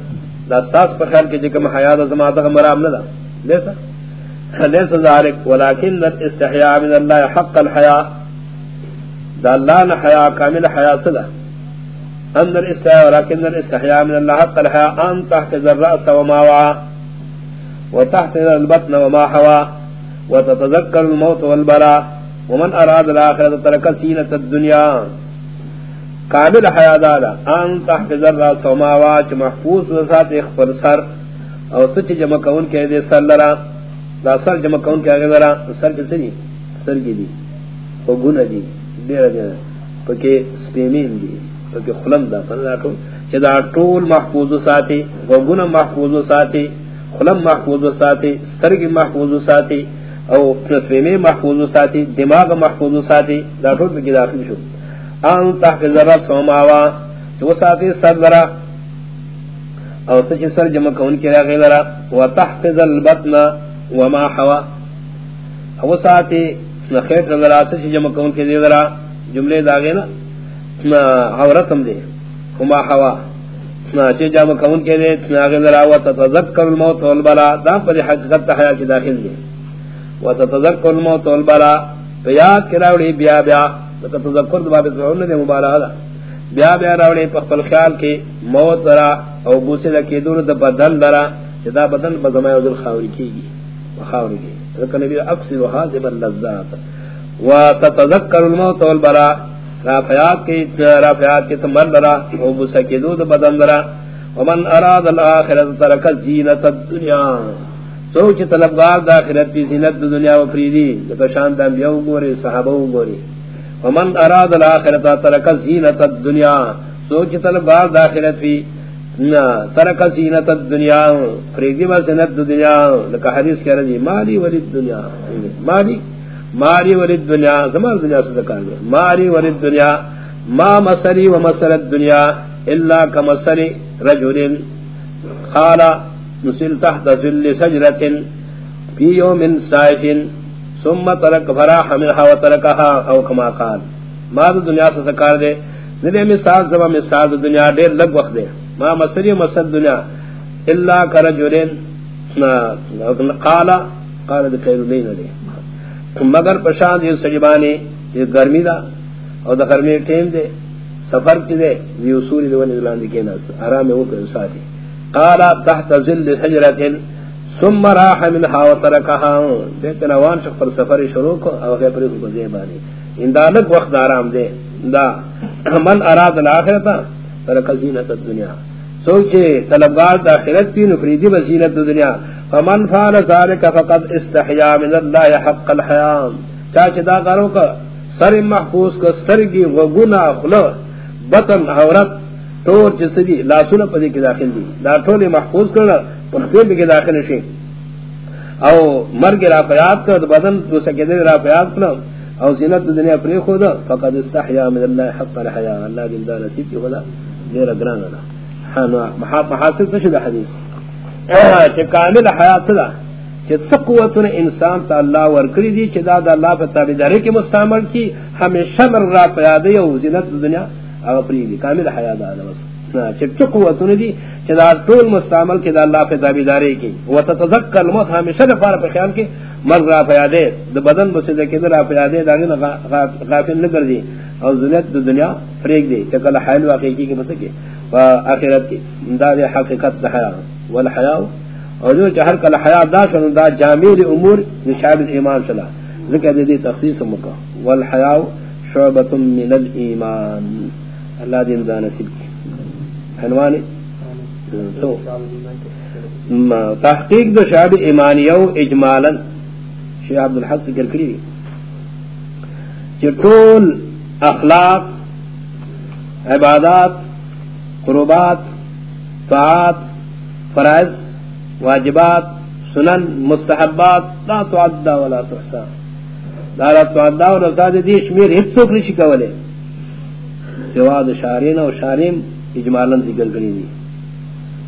داستاس پر خیال کی جکم حیا حیات زمان تک مرام ندا. لیسا؟ لیسا ذالک. ولیکن استحیاء من اللہ حق الحیاء دا اللہ نا حیاء کامل حیاء صدا. اندر استحیاء، ولیکن استحیاء من اللہ حق الحیاء ان تحفظ الرأس وما وعا وتحفظ البطن وما حوا. وتتذكر الموت والبلاء ومن اراد الاخرة ترك سینة الدنیا قابل حیادالا ان تحفظ الراس وما وماوات محفوظ وسات اخبر سر. او سچ جمع کون کے دے سر لرا. دا سر جمع کون کے آگے لرا سر کسی دی سر کی دی. او گنہ دی. دیر دیر پکے سپیمین دی. پکے خلم دا. فندا کن چہ دا طول محفوظ ساتی او گنہ محفوظ ساتی خلم محفوظ ساتی سترگ محفوظ ساتی او سپیمین محفوظ ساتی دماغ محفوظ ساتی دا طول پکی داخل شو. ان تحفظ الرس وماوا جو ساتھی سر ذرا، او سچ سر جمع کون کی راغی ذرا، و تحفظ البطن وما حوا. او ساتھی خیٹ ذرا سچ جمع کون کی ذرا جملے داغے نا عورتم دے وما حوا. چ جمع کون کی دے ناغی ذرا، و تتذکر الموت والبلا دا پر حقیقت حیات داخل دے و تتذکر الموت والبلا پیاد کراوڑی بیا بیا تذکر دبا بسمعون دے مبالغہ دا. بیا بیا راوڑے پخپل خیال کی موت را او بوسے لکی دور دا بدن درا جدا بدن بزمائی او دل خاوری کی گی وخاوری کی ذکر نبی اکثر و حاضب اللذات. و الموت والبرا رافیات کی رافیات کی تمر درا او بوسے کی دور دا بدن درا. ومن اراد الاخرت ترک زینت الدنیا. سوچ طلبگار دا آخرت پی زینت دنیا و فریدی لکہ شان دا انبیاء گوری صحابہ گوری ومن اراد الاخرت ترک زینت الدنیا. سوچ طلب بار داخلت فی ترک سینت الدنیا. فریدی با سینت دنیا. لکہ حدیث کہہ رہی مالی ولید دنیا. مالی ماری ولید دنیا. زمان دنیا سے ذکر دے ماری ولید دنیا. ما مسری و مسر الدنیا الا کمسر رجل قال نسل تحت ظل سجرت فی یوم سائف ثم ترک فراح منها و ترکها او کما قال. ما دنیا سے ذکر دے، ندے میں سات مثال زمان مثال دنیا دیر لگ وقت دے. ما مسری و دنیا الا کرجل قال قال دے خیر دین دے. مگر پشان یہ جی سجبانی یہ گرمی دا، اور دا گرمی ٹیم دے، سفر کی دے، یہ اصول دے ونی دلان دی کینا حرام ہو کر ساتھی. قال تحت ظل حجرت ثم راح منها وتركها. بیتنا وان شخ پر سفر شروع کو، او غیر پر کو زیبانی ان دا لگ وقت آرام دے. دا من اراد الاخرتا ترک زینت الدنیا. سوچے طلبگار دا آخرت کی، نفریدی بزینت دنیا. فمن فعل ذلك فقد استحيا من الله حق الحياة چاچ دا کرو کا سر محفوظ کا سرگی وگنا خلا بطن عورت تور جسدی لا سن پدی کی داخل دی دا ٹھول محفوظ کرنا پختے بھی کی داخل شی او مرگ را پیات کر بدن دو سکے دے را پیات کر او زینت دنیا پر خود فقد استحيا من الله حق الحياة اللہ دین دا نصیب کی خدا دیر گرانا ہاں محاسب تشد حدیث؟ کامل حیات صدا قوتن انسان تا اللہ ورکری دی چی دا دا اللہ پہ تابداری کی مستعمل کی ہمیشہ مر را پیادی او زینت دنیا اگا پریدی کامل حیات دا بس۔ چی قوتن دی چی دا طول مستعمل کی دا اللہ پہ تابداری کی۔ و تتذکر الموت ہمیشہ دا پارا پہ خیال کی مر را پیادی دا بدن بسید کی دا را پیادی دا غافل نکر دی۔ او زینت دنیا فریق دی چې کله چکل حیل واقعی کی بسکی و آخرت کی۔ دا دی حقیقت دا حیات والحیاء۔ اور جو چہر کل حیاء دا شنو دا جامع امور نشاب ایمان شلا۔ ذکر دے دی تخصیص مکہ۔ والحیاء شعبت من الایمان۔ اللہ دین دا نصیب کی حنوانی سو تحقیق دو شعب ایمانیو اجمالا. شیع عبدالحق ذکر کری چطول اخلاق، عبادات، قربات، طاعات، فرائض، واجبات، سنن، مستحبات، لا تعدى ولا تحصى. لا لا تعدى ولا زاد دي شمیر هیڅ څوک نشي کولای. سوا د شارین او شاریم اجمالا ذکر کړی دي.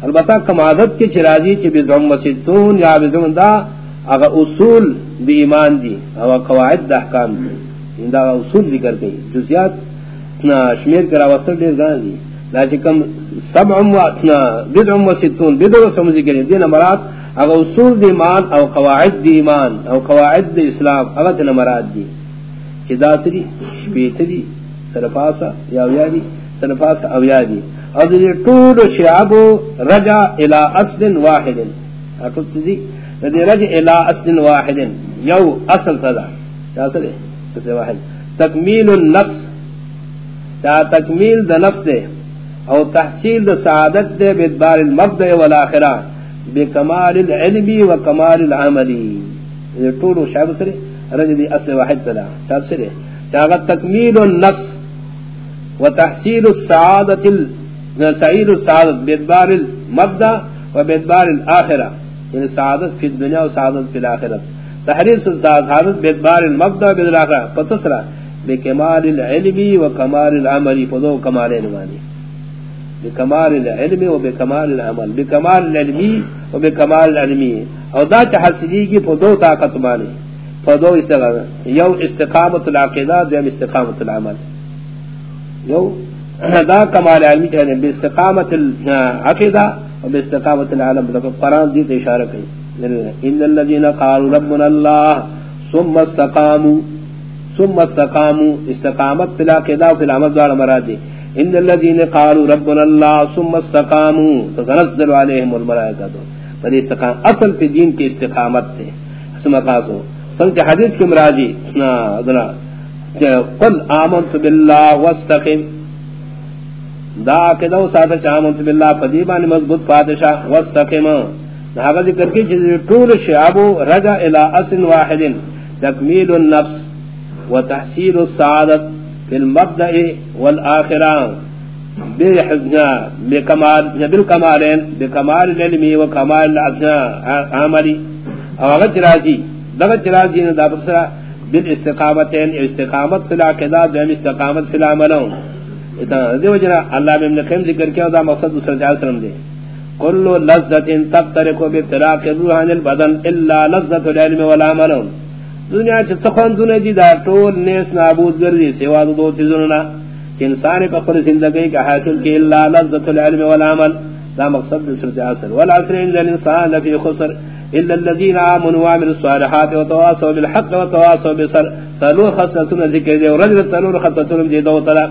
البته کم عادت کې چرازی چې بزم مسیتون یا بزم دا، هغه اصول دی ایمان دي او قواعد د احکام دي. یعنی دا اصول ذکر کړي. جزئیات شمیر کرا وصل وسط ډیر غان دي لاجکم سبع واتنا بدع وستون بدع سمجھ گئے دین مراد اگر اصول دی ایمان او قواعد دی ایمان او قواعد دی اسلام اگر دین مراد دی کہ داسری شپیت دی سرفاسا یا اویادی سرفاسا اویا دی اور دی طول شعب رجع الى اصل واحد. اکل دی دی رجع الى اصل واحد. یو اصل تدا اصل ہے کسی واحد. تکمیل النفس. تا تکمیل دا نفس دے او تحصیل دا سعادت دے بیدبار المبدع والاخرہ بکمال العلمی و کمال العملی یہ طول و شعب سرے رجدی اصل واحد تلا شعب سرے چاہتا تکمیل النفس. و تحصیل السعادت سعید السعادت بیدبار المبدع و بیدبار الاخرہ یعنی سعادت فی الدنیا و سعادت فی الاخرت تحریص السعادت بیدبار المبدع و بیدبار الاخرہ پتسرہ بکمال العلمی و کمال العملی بکمال العلم و بکمال العمل. بکمال العلمی و بکمال العلمی او دا تحصیلی کی پدو طاقت مانے. پدو استقامت یو استقامت العقیدہ دیم استقامت العمل. یو، دا کمال علمی چاہنے یعنی بی استقامت العقیدہ و بی استقامت العلم قرآن دیت اشارہ کئی. ان اللذین قالوا ربنا اللہ ثم استقاموا ثم استقاموا، استقامت پلا قیدہ و پلا عمل دوار مراد دی. ان الذين قالوا ربنا الله ثم استقاموا، تتنزل علیہم عليهم الملائكه پر استقام اصل کے دین کی استقامت ہے اسما قاسو سنت حدیث کے مراجی نا ادنا قل آمنت بالله واستقم۔ دا کہ دو ساتھ آمنت بالله فدیبان مضبوط پادشاہ، واستقم۔ ہاں ذکر کی جس طول شعب رجع الى اصل واحد، تکمیل النفس وتحصيل السعادت فی المبدع والآخرہ۔ بکمال بالکمالین بکمال العلمی و کمال عملی۔ او اغت راضی دغت راضی نے دا بسرا بالاستقامتین استقامت فی العقیدات و استقامت فی العملون. دیو جنا، اللہ میں ابن قیم ذکر کیا، دا مقصد دوسرا جائے سلم دے. کل لذت تبترکو بابتراق الروح عن البدن الا لذت العلم والعملون. دنیا چھ سخون دنیا دی، دا طول نیس نابود گردی سوا دو تیزننا کہ انسان پر خود زندگی کا حاصل کی اللہ لذت العلم والعمل. دا مقصد سورۃ عصر والعصر ان الانسان لفی خسر. الا الذين امنوا وعملوا الصالحات وتواصوا بالحق وتواصوا بالصبر. سلو خصتنا ذکر دے رجل سلو خصتنا دے دو طلا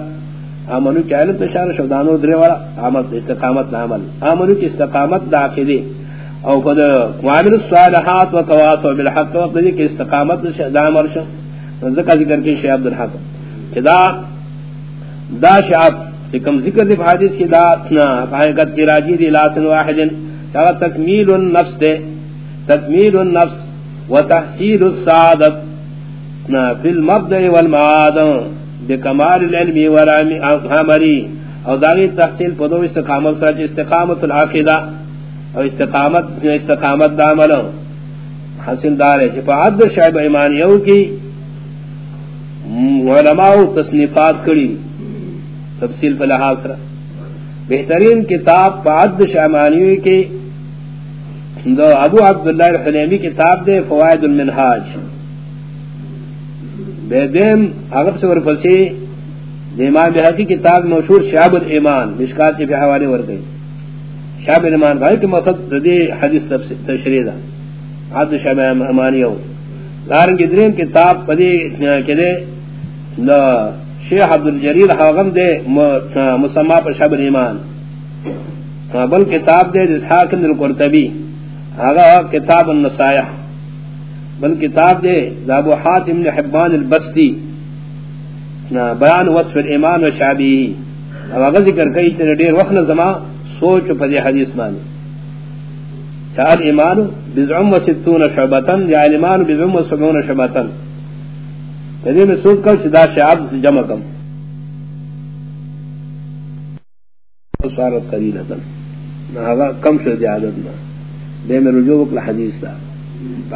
امنو کہ تشار شودانو درے والا. عمل استقامت عمل. امنو کی استقامت داخلی او قد وعملوا الصالحات وتواصوا بالحق. وقد کی استقامت دا عمل شو. ذکر کی شیخ عبد الحق کدا دا شعب کم ذکر دی حدیث کی دا حقیقت کی راجی دی لاسن واحد. کہ تکمیل النفس دے. تکمیل النفس و تحصیل السعادت. فی المبدع والمعاد بکمال العلم والعملی او داغی تحصیل پدو استقامت سرچ استقامت العقیدہ او استقامت استقامت دا عمل. حسن دار ہے جپا عد شعب ایمانیوں کی علماء تصنیفات کری. تفصیل پر لحاظ رہا بہترین کتاب پا پاد شامانی کے دو ابو عبداللہ الحلیمی کتاب دے فوائد المنہاج. بے دیم اگر سے ورپسی امام بحقی کتاب مشہور شعب الایمان، مشکات کے حوالے ور گئی. شعب الایمان، بھائی کہ مقصد دی حدیث تشریح دا. عبد شعب امانی ہو. لارن کی درین کتاب پدی کدے شیخ عبد الجلیل حاغم دے مسمع پر شب ایمان بل کتاب دے، اسحاق بن القرطبی. آغا کتاب النصائح، بل کتاب دے ابو حاتم بن حبان البسطی بیان وصف الایمان و شعبی آغا ذکر کئی تنے دیر وقت زما سوچ پدی حدیث مانی۔ چاہر ایمان بزعم و ستون شعبتن یا ایمان بزعم و سبون شعبتن کدی میں سوچ کر چدا شعب سے جمع کم۔ سوارت قلیل اتن کم شد عادت نہ دے میں رجوع کل حدیث تھا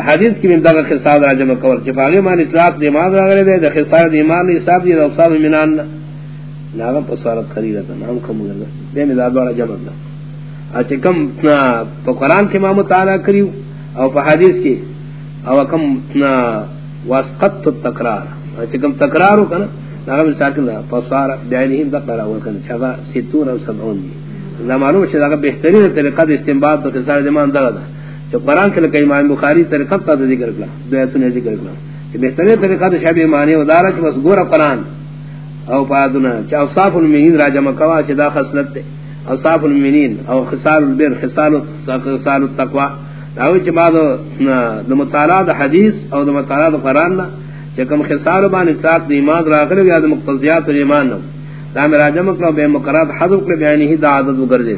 حدیث کی من دغه خصال را جمع کول چې پاګه مان اطلاق دی ما راغله ده د خصال دی ایمان حساب دی او صاحب منان نه هغه په سوارت قلیل اتن کوم ګرځه دے میں دا جمع نہ اچ کم په قران کې ما مطالعه کړیو او په حدیث کې او کم واسقط التکرار چکم تکرار ہو کنا ناغم ساکن دا فصار بیانیہم دا قرار ہو کنا. چاگا ستون او سبعون دی. دا معلوم ہے کہ بہترین طریقہ دا استنباد دا خسار دیمان دا دا جو قرآن کے لکہ امام بخاری طریقہ تا دا ذکر کلا دویتون ذکر کلا کہ بہترین طریقہ دا شاب ایمانی و دارا چھ بس گورا قرآن. او پادنا چھ اوصاف المینین راجہ مکوا چھ دا خسلت دے اوصاف المینین او خسال البر، خصال خسال التقوی داوی چ بعد د مطالعہ د حدیث او د مطالعہ د قران نہ چکم خسار بان اطاعت د ایمان راغل یا د مقتضیات د ایمان نہ دا میرا جمع کرو بے مقرات حذف کر بیان ہی دا عادت وگرزے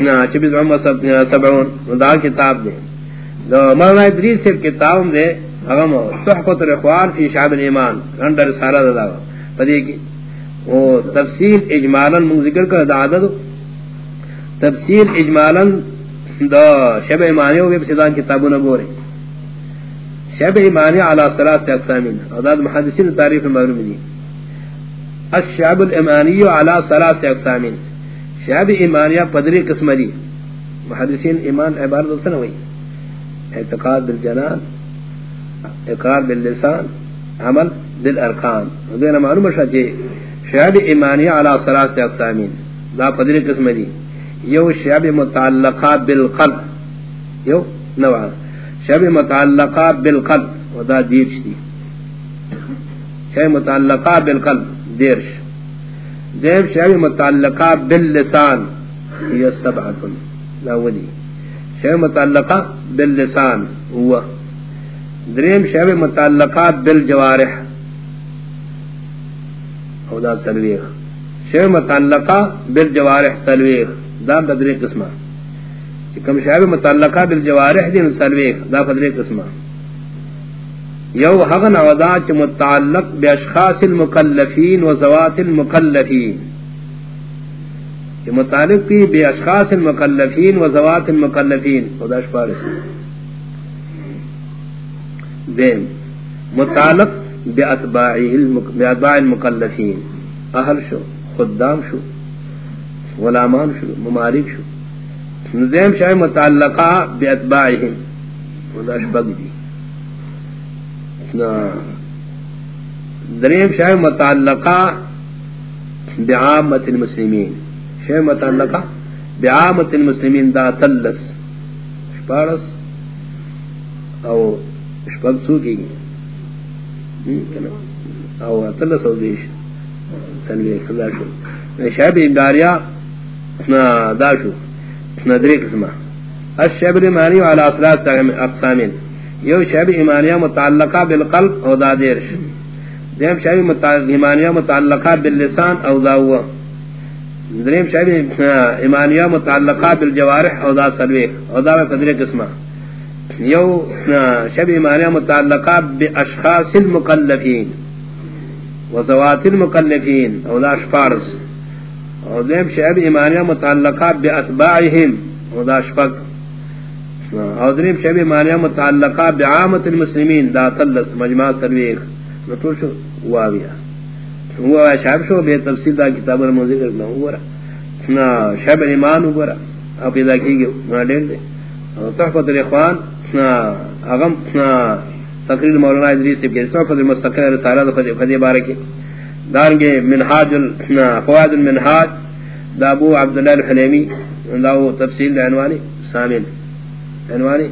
نا چ بھی عمر سب سبعون دا کتاب دے. دو مولانا ادریس سے کتاب دے، اغم صحبت الاخوان فی شعب الایمان اندر سارا دا پدی کی او تفصیل اجمالا من ذکر کر، دا عادت تفصیل اجمالا دا شب ایمانی ہوئے بسیدان کتابوں نے بورے شب ایمانی علا سلاس اقسامین اداد محدثین تعریف معلوم دی. الشعب الایمانی علا سلاس اقسامین شعب ایمانی پدری قسم دی محدثین ایمان عبارت دلسن ہوئی اعتقاد بالجنان، اقرار باللسان، عمل بالارکان دینا معلوم شاہ شعب ایمانی علا سلاس اقسامین دا پدری قسم دی یو شب متعلقہ بالقلب. یو نوع. شب متعلقہ بالقلب. ودا دیرش دی شب متعلقہ بالقلب. دیرش دیم شب یعنی متعلقہ باللسان. یہ سبعتن. لاولی شب یعنی متعلقہ باللسان. ہوا دریم شب یعنی متعلقہ بالجوارح. ودا سلویخ. شب متعلقہ بالجوارح سلویخ. دا بدر قسمہ. کم شاب متعلقہ بالجوارح دین سلویخ. دا بدر قسمہ. یو حغن ودا چ متعلق باشخاص المکلفین و زوات المکلفین. کہ متعلق تھی بے اشخاص المکلفین و زوات المکلفین. خدا شپارس دیم. متعلق بے اتباع المکلفین. اہل شو، خدام شو، غلامان شو، ممالک شو. دیم شاہ متعلقہ بے اتباعہم خدا شپگ دی. دریم شاہ متعلقہ بعامت المسلمین. شہ متعلقہ بعامت المسلمین دا تلس. شپارس او شپگ سو کی گئی او تلس او دیش تنوی خدا شو. شہب امداریا دا شو. ندری قسمہ. الشہب الامانی وعلا اصلاح اقسامین. یو شہب ایمانیہ متعلقہ بالقلب او دا دیرش دیم شہب ایمانیہ متعلقہ باللسان او دا ہوا دریم شاید ایمانیہ متعلقہ بالجوارح او دا سلویک او دا قدر قسمہ. یو شب ایمانیہ متعلقہ باشخاص المکلفین و زوات المکلفین او دا شفارس او دریم شب ایمانیہ متعلقہ باتباعهم او دا شفق او دریم شب ایمانیہ متعلقہ بعامت المسلمین، دا تلس مجمع سلویک نتو شو ہوا واویہ ہوا شاب شو، بے تفصیل دا کتاب میں ذکر نہ ہوا نا شب ایمان ہوا اب ادا کی گئے نا ڈیل دے تحفت الاخوان نا اغم نا، تقریر مولانا ادریس سے کہ تحفت المستقر رسالہ دا فدی بارکی دارنگے منحاج نا، فواد المنحاج دا ابو عبداللہ الحلیمی، دا وہ تفصیل دا عنوانی سامن عنوانی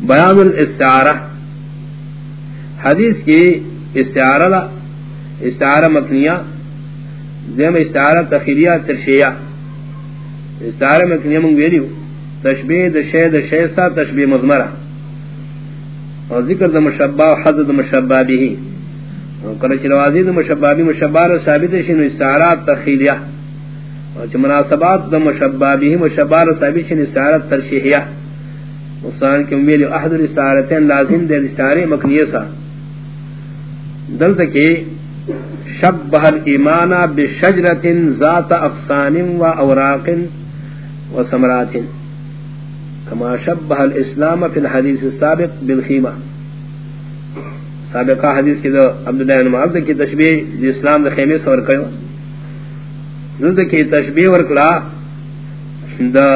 بیان الاستعارہ۔ حدیث کی استعارہ لا استعارہ مکنیہ، دیم استعارہ تخیریہ ترشیہ۔ استعارہ مکنیہ منگ ویلیو تشبیح دا شہ دا شہ سا تشبیح مزمرہ اور ذکر دا مشبہ و حضر دا مشبہ بھی۔ ہی کرچ روازی دا مشبہ بھی، مشبہ را ثابت شنو استعارہ تخیریہ اور چھ مناسبات دا مشبہ بھی ہی مشبہ را ثابت شنو ترشیحیہ مصان کے ویلیو احد الاستعارتین لازم دے استعارہ مکنیہ سا. دلت کے شبہ الایمان بشجرت ذات اقسان و اوراق و سمرات کما شبہ الاسلام فی الحدیث السابق بالخیمہ سابقہ حدیث کی دو عبداللہ بن معبد کی تشبیح اسلام دا خیمے سور کرو دلت کی تشبیح ورکلا دا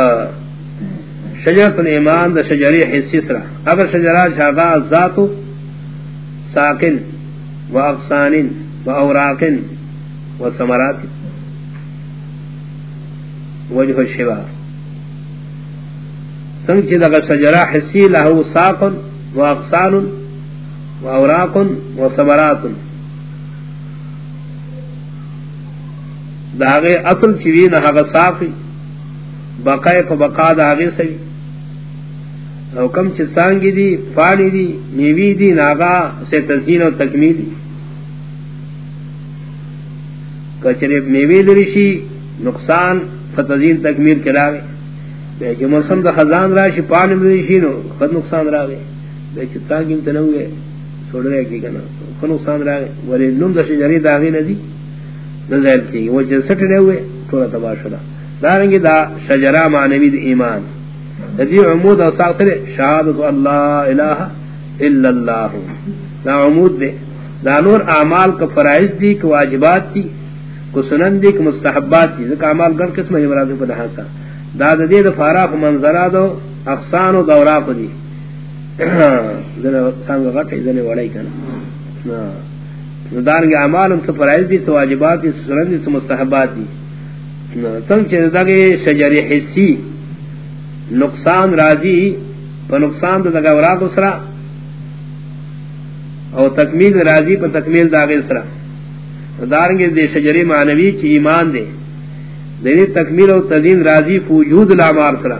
شجرت الایمان، دا شجری حسی سرا اگر شجرات شاقا ذاتو ساکن و اقسان و واغصان واوراق وثمرات وجه الشباب سنچ دغ شجرا حسی له ساق واغصان واوراق وثمرات داغه اصل چوی نہ هغه ساقی بقای په بقا داغه سوی او کم چ سانگی دی فانی دی، میوی دی، ناغا سے تزین و تکمیل۔ کچرے میوی لرشی، نقصان فتزین تکمیل کراوے بے کہ موسم دا خزان راشی، پانی لرشی نو خد نقصان راوے۔ بے چ سانگی متنوے چھوڑ رہے کی کنا خد نقصان راوے۔ ولی نم دا شجری داغی ندی۔ نزیل کی وہ جسٹ رہے ہوئے تھوڑا تباہ دارنگی دا شجرہ معنوی دا ایمان۔ ذی عمود او ساقر شہادت اللہ الہ الا اللہ۔ دا عمود دے۔ دا نور اعمال کا فرائض دی کہ واجبات دی کو سنن دی کہ مستحبات دی۔ ذکر اعمال گن قسم ہے، مراد کو دہاسا دا دا دی دا فاراق منظرہ دو اقسان و دوراق دی۔ ذن سانگ غٹ ذن وڑائی کنا۔ ہاں۔ دارنگ اعمال ان سے فرائض دی سے واجبات دی سنن دی سے مستحبات دی۔ سنگ چیز دا شجر حسی نقصان راضی پا نقصان دا دگا وراق اسرا او تکمیل راضی پا تکمیل داغ اسرا دارنگی دے شجری معنوی چی ایمان دے۔ دے تکمیل او تزین راضی پا وجود العمار سرا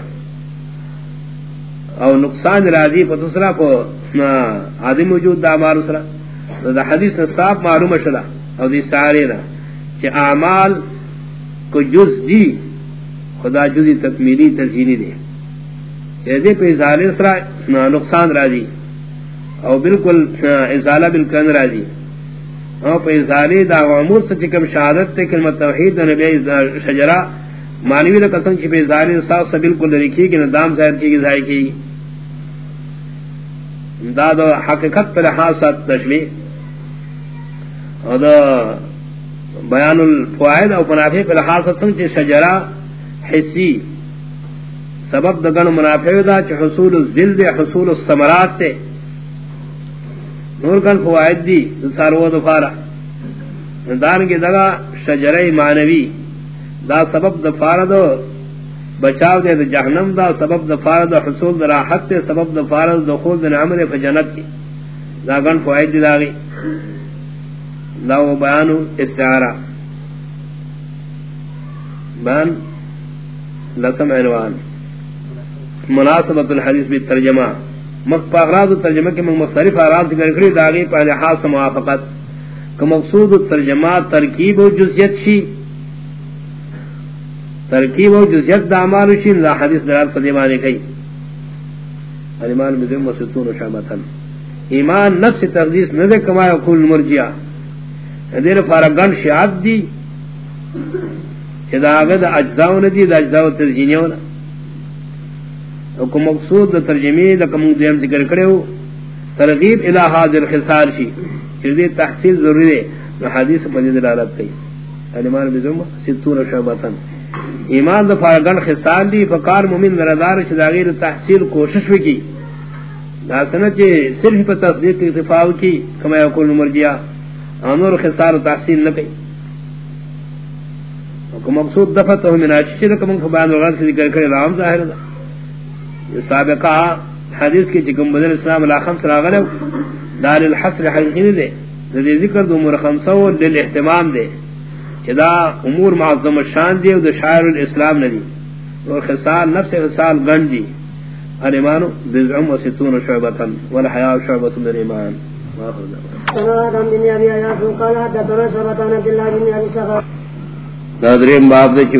او نقصان راضی پا تسرا پا عدم وجود دا عمار سرا دا حدیث نصاب معلوم شلا او دی سارے نا چی اعمال کو جز دی خدا جزی تکمیلی تزینی یعنی دے دے پہ ازالہ اسرا نقصان راضی او بالکل ازالہ بالکن راضی او پیزاری دا غمور سے چکم شہادت تے کلمت توحید دا نبی شجرہ مانوی دا قسم چی پیزاری ساس سا بالکل لرکی کی ندام زائد کی گزائی کی دا دا حقیقت پر حاصت تشبیح او دا بیان الفوائد او پنافع پر حاصت چی شجرہ حسی سبب دا گن منافع دا چی حصول الزل دے حصول السمرات تے نور کل فوائد دی سارو دفارا دان کی دگا شجر مانوی دا سبب دفارا دو بچاو دے دا جہنم دا سبب دفارا دا حصول دا راحت دے سبب دفارا دا دخول دا نعمل فجنت کی دا گن فوائد دی داگی دا وہ بیانو استعارہ. بیان لسم عنوان. مناسبت الحدیث بھی ترجمہ. مق پاغراض ترجمہ کے مختلف آراز ذکر کری داغی پہ لحاظ موافقت. کہ مقصود ترجمہ ترکیب و جزیت شی. ترکیب و جزیت دا عمال شی لا حدیث درات قدیمانے کئی. ایمان بزیم و ستون و شامتن. ایمان نفس تقدیس ندے کما یقول مرجیہ دیر فارگن شیعت دی چہ دا آگے دا اجزاؤ ندی دا اجزاؤ تزجینیوں نا حکم مقصود دا ترجمی دا کم دیم ذکر کرے ہو۔ ترغیب الہ حاضر خسار شی چردی تحصیل ضروری دے۔ نو حدیث پر دید دلالت کئی۔ علمان بزم ستون شعبتن ایمان دا فارگن خسار دی، فقار مومن دردار چھ دا غیر تحصیل کوشش بھی کی۔ دا سنت چھ صرف پر تصدیق اتفاق کی، کما یقول مرجیا آنور خسار تحصیل نہ نکی. حکم مقصود دفتہ من آچی چھ دا کم خبان وغیر ذکر کرے رام ظاہر دا. یہ سابقہ حدیث کی چکم بدن اسلام الاخم سراغل دار الحصر حقیقی دے. دے ذکر دو امور خمسو لیل احتمام دے. چدا امور معظم شان دے دو شاعر الاسلام ندی. اور خسال نفس خسال گن دی الایمانو بزعم و ستون شعبتا والحیاء شعبت من ایمان ناظرین باب دے چی